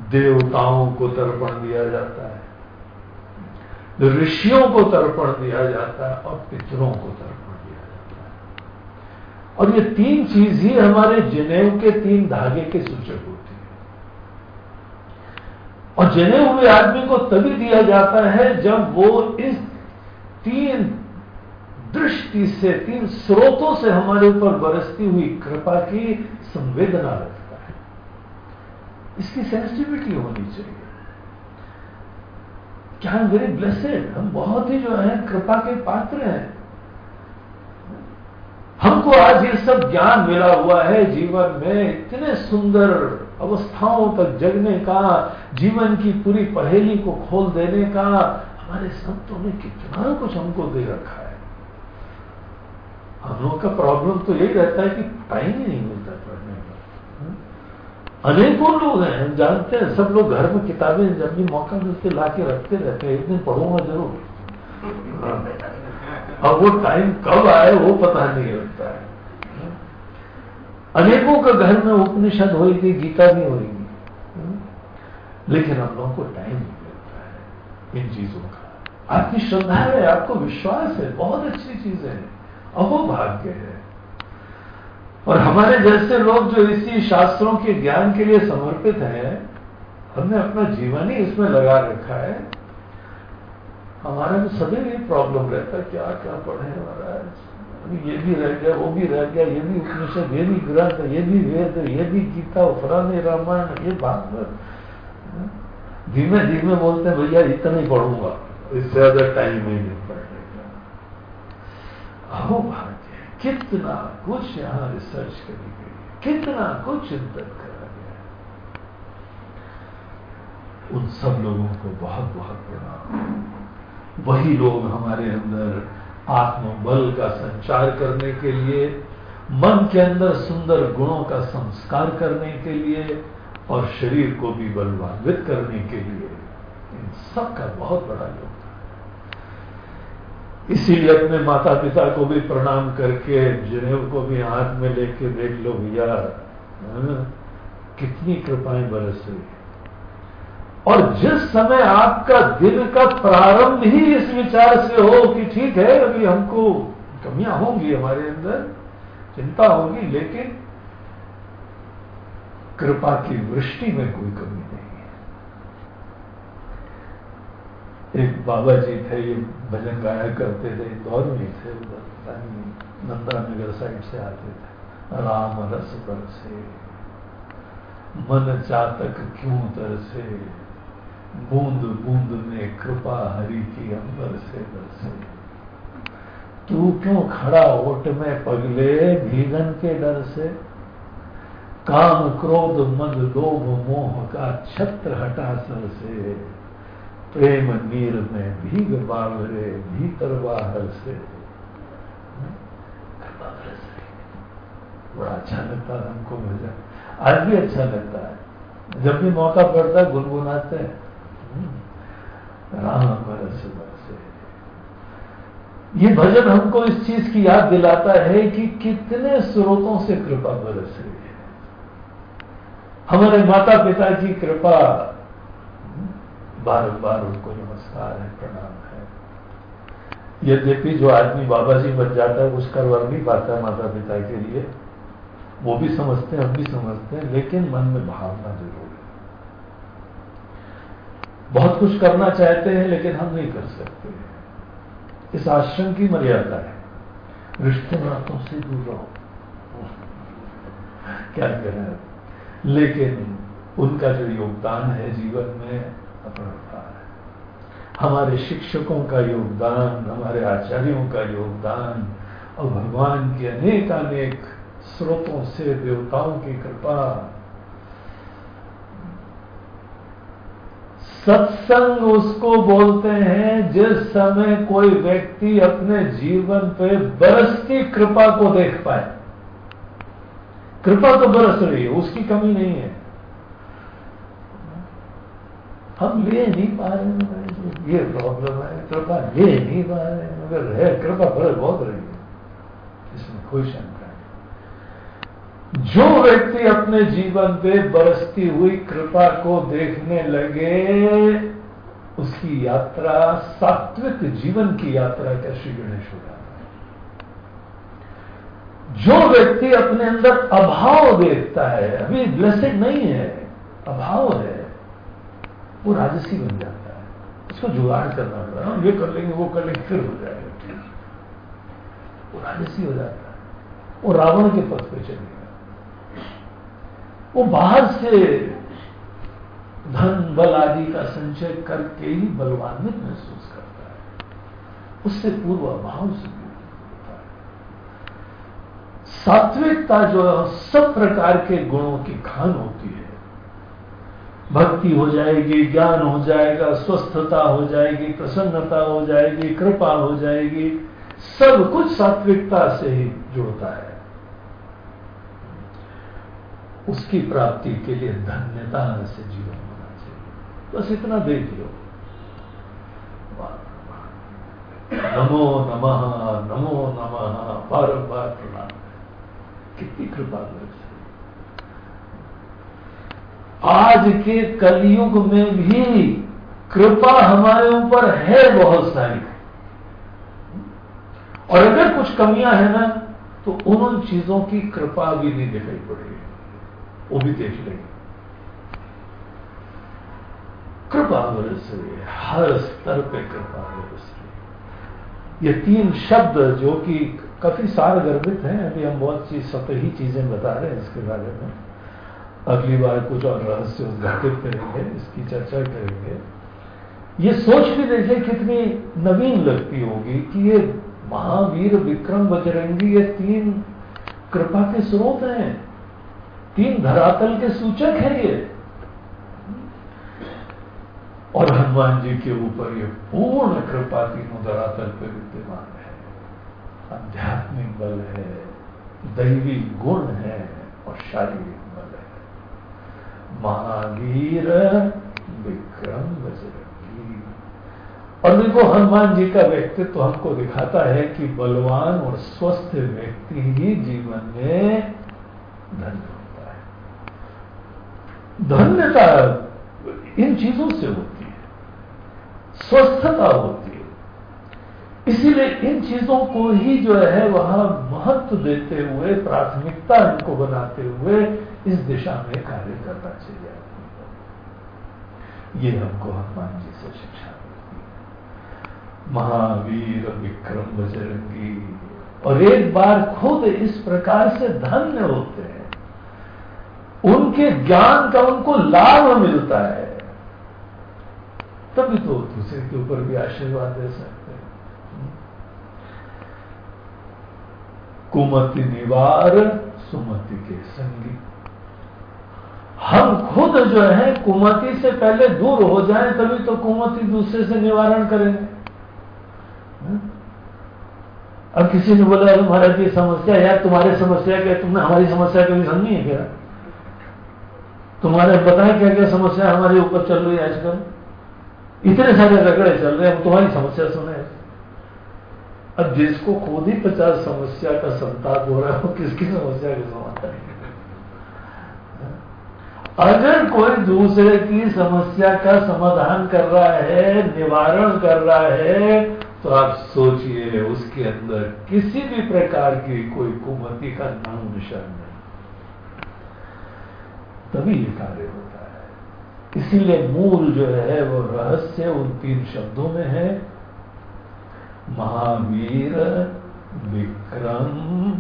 [SPEAKER 1] देवताओं को तर्पण दिया जाता है, ऋषियों को तर्पण दिया जाता है और पितरों को तर्पण दिया जाता है। और ये तीन चीज़ ही हमारे जनेऊ के तीन धागे के सूचक होती है। और जने हुए आदमी को तभी दिया जाता है जब वो इस तीन दृष्टि से, तीन स्रोतों से हमारे ऊपर बरसती हुई कृपा की संवेदना रखता है। इसकी सेंसिटिविटी होनी चाहिए। क्या वेरी ब्लेसेड हम बहुत ही जो है कृपा के पात्र हैं। हमको आज ये सब ज्ञान मिला हुआ है जीवन में, इतने सुंदर अवस्थाओं तक जगने का, जीवन की पूरी पहेली को खोल देने का, हमारे संतों ने कितना कुछ हमको दे रखा है। हम लोग का प्रॉब्लम तो यही रहता है कि टाइम ही नहीं मिलता अनेकों लोग हैं, हम जानते हैं, सब लोग घर में किताबें जब भी मौका मिलते ला के रखते रहते हैं, एक दिन पढ़ूँगा ज़रूर। अब वो टाइम कब आए, वो पता नहीं लगता है। अनेकों का घर में उपनिषद होगी गीता भी होगी लेकिन हम लोगों को टाइम नहीं मिलता है इन चीज़ों का। आपकी श्रद्धा है, आपको विश्वास है, बहुत अच्छी चीज़ है अहो भाग्य है। और हमारे जैसे लोग जो इसी शास्त्रों के ज्ञान के लिए समर्पित हैं, हमने अपना जीवन ही इसमें लगा रखा है। हमारा तो सभी प्रॉब्लम रहता है क्या क्या पढ़े महाराज। ये भी रह गया वो भी रह गया ये भी उपनिषद ये भी ग्रंथ ये भी वेद ये भी गीता फलाने रामायण ये भागवत धीमे धीमे बोलते हैं भैया इतना ही पढ़ूँगा। इससे ज़्यादा टाइम नहीं मिल पड़ेगा अहो कितना कुछ यहाँ रिसर्च करी गई कितना कुछ चिंतन करा गया उन सब लोगों को बहुत बहुत प्रणाम। वही लोग हमारे अंदर आत्मबल का संचार करने के लिए मन के अंदर सुंदर गुणों का संस्कार करने के लिए और शरीर को भी बलवान्वित करने के लिए। इन सब का बहुत बड़ा योगदान इसीलिए अपने माता पिता को भी प्रणाम करके जनेव को भी हाथ में लेके देख लो भैया हाँ, कितनी कृपाएँ बरस रही और जिस समय आपका दिन का प्रारंभ ही इस विचार से हो कि ठीक है, अभी हमको कमियाँ होंगी हमारे अंदर, चिंता होगी, लेकिन कृपा की वृष्टि में कोई कमी नहीं है। एक बाबा जी थे, ये भजन गाया करते थे इंदौर में थे उधर नंदा नगर साइड से आते थे। राम रस पर से, मन चातक क्यों तरसे? बूंद बूंद में कृपा हरि की अंबर से बरसे। तू क्यों खड़ा ओट में पगले भीगन के डर से? काम क्रोध मद लोभ मोह का छत्र हटा सर से। प्रेम नीर में भीग बावरे भीतर बाहर से। बड़ा अच्छा लगता है हमको भजन। आज भी अच्छा लगता है। जब भी मौका पड़ता है गुनगुनाते हैं। राम बरस बरसे। ये भजन हमको इस चीज़ की याद दिलाता है कि कितने स्रोतों से कृपा बरस रही है। हमारे माता पिता की कृपा, बारंबार उनको नमस्कार है, प्रणाम है। यद्यपि जो आदमी बाबा जी बन जाता है, उसका वर्ग नहीं पाता माता पिता के लिए। वो भी समझते हैं, हम भी समझते हैं, लेकिन मन में भावना ज़रूर बहुत कुछ करना चाहते हैं, लेकिन हम नहीं कर सकते। इस आश्रम की मर्यादा है। रिश्ते नातों से दूर रहो। क्या करें? लेकिन उनका जो योगदान है जीवन में, अपना है। हमारे शिक्षकों का योगदान, हमारे आचार्यों का योगदान, और भगवान के अनेक अनेक स्रोतों से, देवताओं की कृपा सत्संग उसको बोलते हैं, जिस समय कोई व्यक्ति अपने जीवन पे बरसती कृपा को देख पाए। कृपा तो बरस रही है, उसकी कमी नहीं है। हम ले नहीं पा रहे ये प्रॉब्लम है, कृपा ले नहीं पा रहे मगर है, कृपा फल बहुत रही है। इसमें कोई शंका जो व्यक्ति अपने जीवन पे बरसती हुई कृपा को देखने लगे, उसकी यात्रा, सात्विक जीवन की यात्रा का श्री गणेश हो जाता है। जो व्यक्ति अपने अंदर अभाव देखता है, अभी ब्लेसिंग नहीं है, अभाव है, वो राजसी बन जाता है। उसको जुगाड़ करना पड़ा ये कर लेंगे, वो कर लेंगे, फिर हो जाएगा। वो राजसी हो जाता है। वो रावण के पथ पे चलेगा वो बाहर से धन, बल आदि का संचय करके ही बलवान्वित महसूस करता है। उससे पूर्व अभाव से होता है। सात्विकता जो है, सब प्रकार के गुणों की खान होती है। भक्ति हो जाएगी, ज्ञान हो जाएगा, स्वस्थता हो जाएगी, प्रसन्नता हो जाएगी, कृपा हो जाएगी, सब कुछ सात्विकता से ही जुड़ता है। उसकी प्राप्ति के लिए धन्यता से जीवन होना चाहिए। बस इतना देख लो नमो नमः नमो नमः बारंबार प्रणाम कितनी कृपा कर आज के कलयुग में भी कृपा हमारे ऊपर है बहुत सारी। और अगर कुछ कमियाँ हैं ना तो उन चीज़ों की कृपा भी नहीं दिखाई पड़ेगी वो भी देख लेंगे। कृपा बरस रही हर स्तर पे कृपा बरस रही ये तीन शब्द जो कि काफ़ी सार गर्भित हैं, अभी हम बहुत चीज़ सतही चीज़ें बता रहे हैं इसके बारे में। अगली बार कुछ और रहस्य उद्घाटित करेंगे, इसकी चर्चा करेंगे। ये सोच भी देखिए कितनी नवीन लगती होगी कि ये महावीर विक्रम बजरंगी, ये तीन कृपा के स्रोत हैं। तीन धरातल के सूचक है ये। और हनुमान जी के ऊपर ये पूर्ण कृपा तीनों धरातल पर विद्यमान है। आध्यात्मिक बल है, दैवी गुण है और शारीरिक बल है। महावीर विक्रम बजरंगी और देखो, हनुमान जी का व्यक्तित्व हमको दिखाता है कि बलवान और स्वस्थ व्यक्ति ही जीवन में धन्य धन्यता इन चीज़ों से होती है। स्वस्थता होती है। इसीलिए इन चीज़ों को ही जो है वह महत्व देते हुए, प्राथमिकता इनको बनाते हुए इस दिशा में कार्य करना चाहिए। ये हमको हनुमान जी से शिक्षा मिलती महावीर विक्रम बजरंगी, और एक बार खुद इस प्रकार से धन्य होते हैं। उनके ज्ञान का उनको लाभ मिलता है। तभी तो दूसरे के ऊपर भी आशीर्वाद दे सकते हैं। कुमति निवार, सुमति के संगी। हम खुद जो है, कुमति से पहले दूर हो जाएँ, तभी तो कुमति दूसरे से निवारण करेंगे अब किसी ने बोला महाराज, ये समस्या यार तुम्हारी समस्या क्या तुमने हमारी समस्या कभी समझी है क्या? तुम्हारे बताए क्या क्या समस्या हमारे ऊपर चल रही है आजकल? इतने सारे रगड़े चल रहे हैं, हम तुम्हारी समस्या सुने अब जिसको खुद ही पचास समस्या का संताप हो रहा है, वो किसकी समस्या के समाधान अगर कोई दूसरे की समस्या का समाधान कर रहा है, निवारण कर रहा है तो आप सोचिए, उसके अंदर किसी भी प्रकार की कोई कुमति का नाम निशान नहीं। तभी ये कार्य होता है। इसीलिए मूल जो है वो रहस्य उन तीन शब्दों में है। महावीर, विक्रम,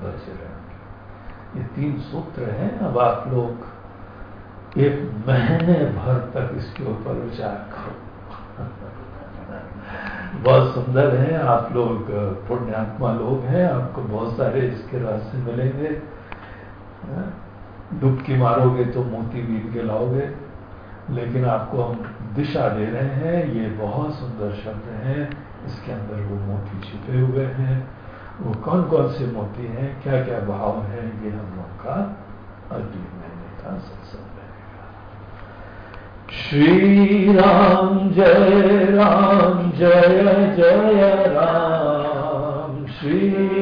[SPEAKER 1] बजरंग। ये तीन सूत्र हैं। अब आप लोग एक महीने भर तक इसके ऊपर विचार करो। बहुत सुंदर है। आप लोग पुण्यात्मा लोग हैं। आपको बहुत सारे इसके रहस्य मिलेंगे। डुबकी मारोगे तो मोती बीत के लाओगे। लेकिन आपको हम दिशा दे रहे हैं, ये बहुत सुंदर शब्द हैं। इसके अंदर वो मोती छिपे हुए हैं। वो कौन कौन से मोती हैं? क्या क्या भाव है? ये हम लोग का अगले महीने का सत्संग श्री राम जय राम, जय जय राम। श्री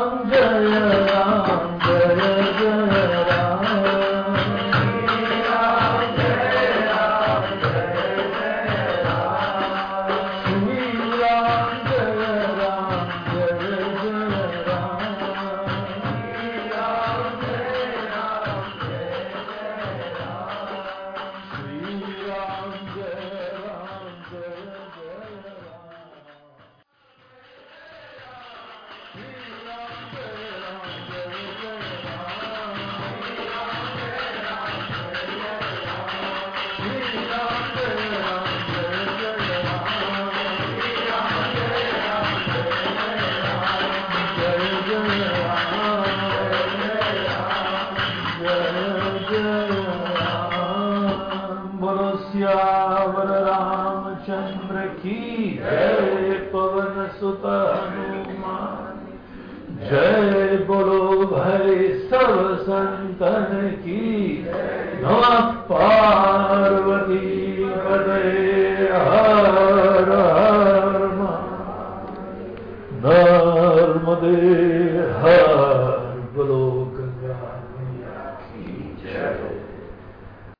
[SPEAKER 1] नमः पार्वती पदे हर हर नर्मदे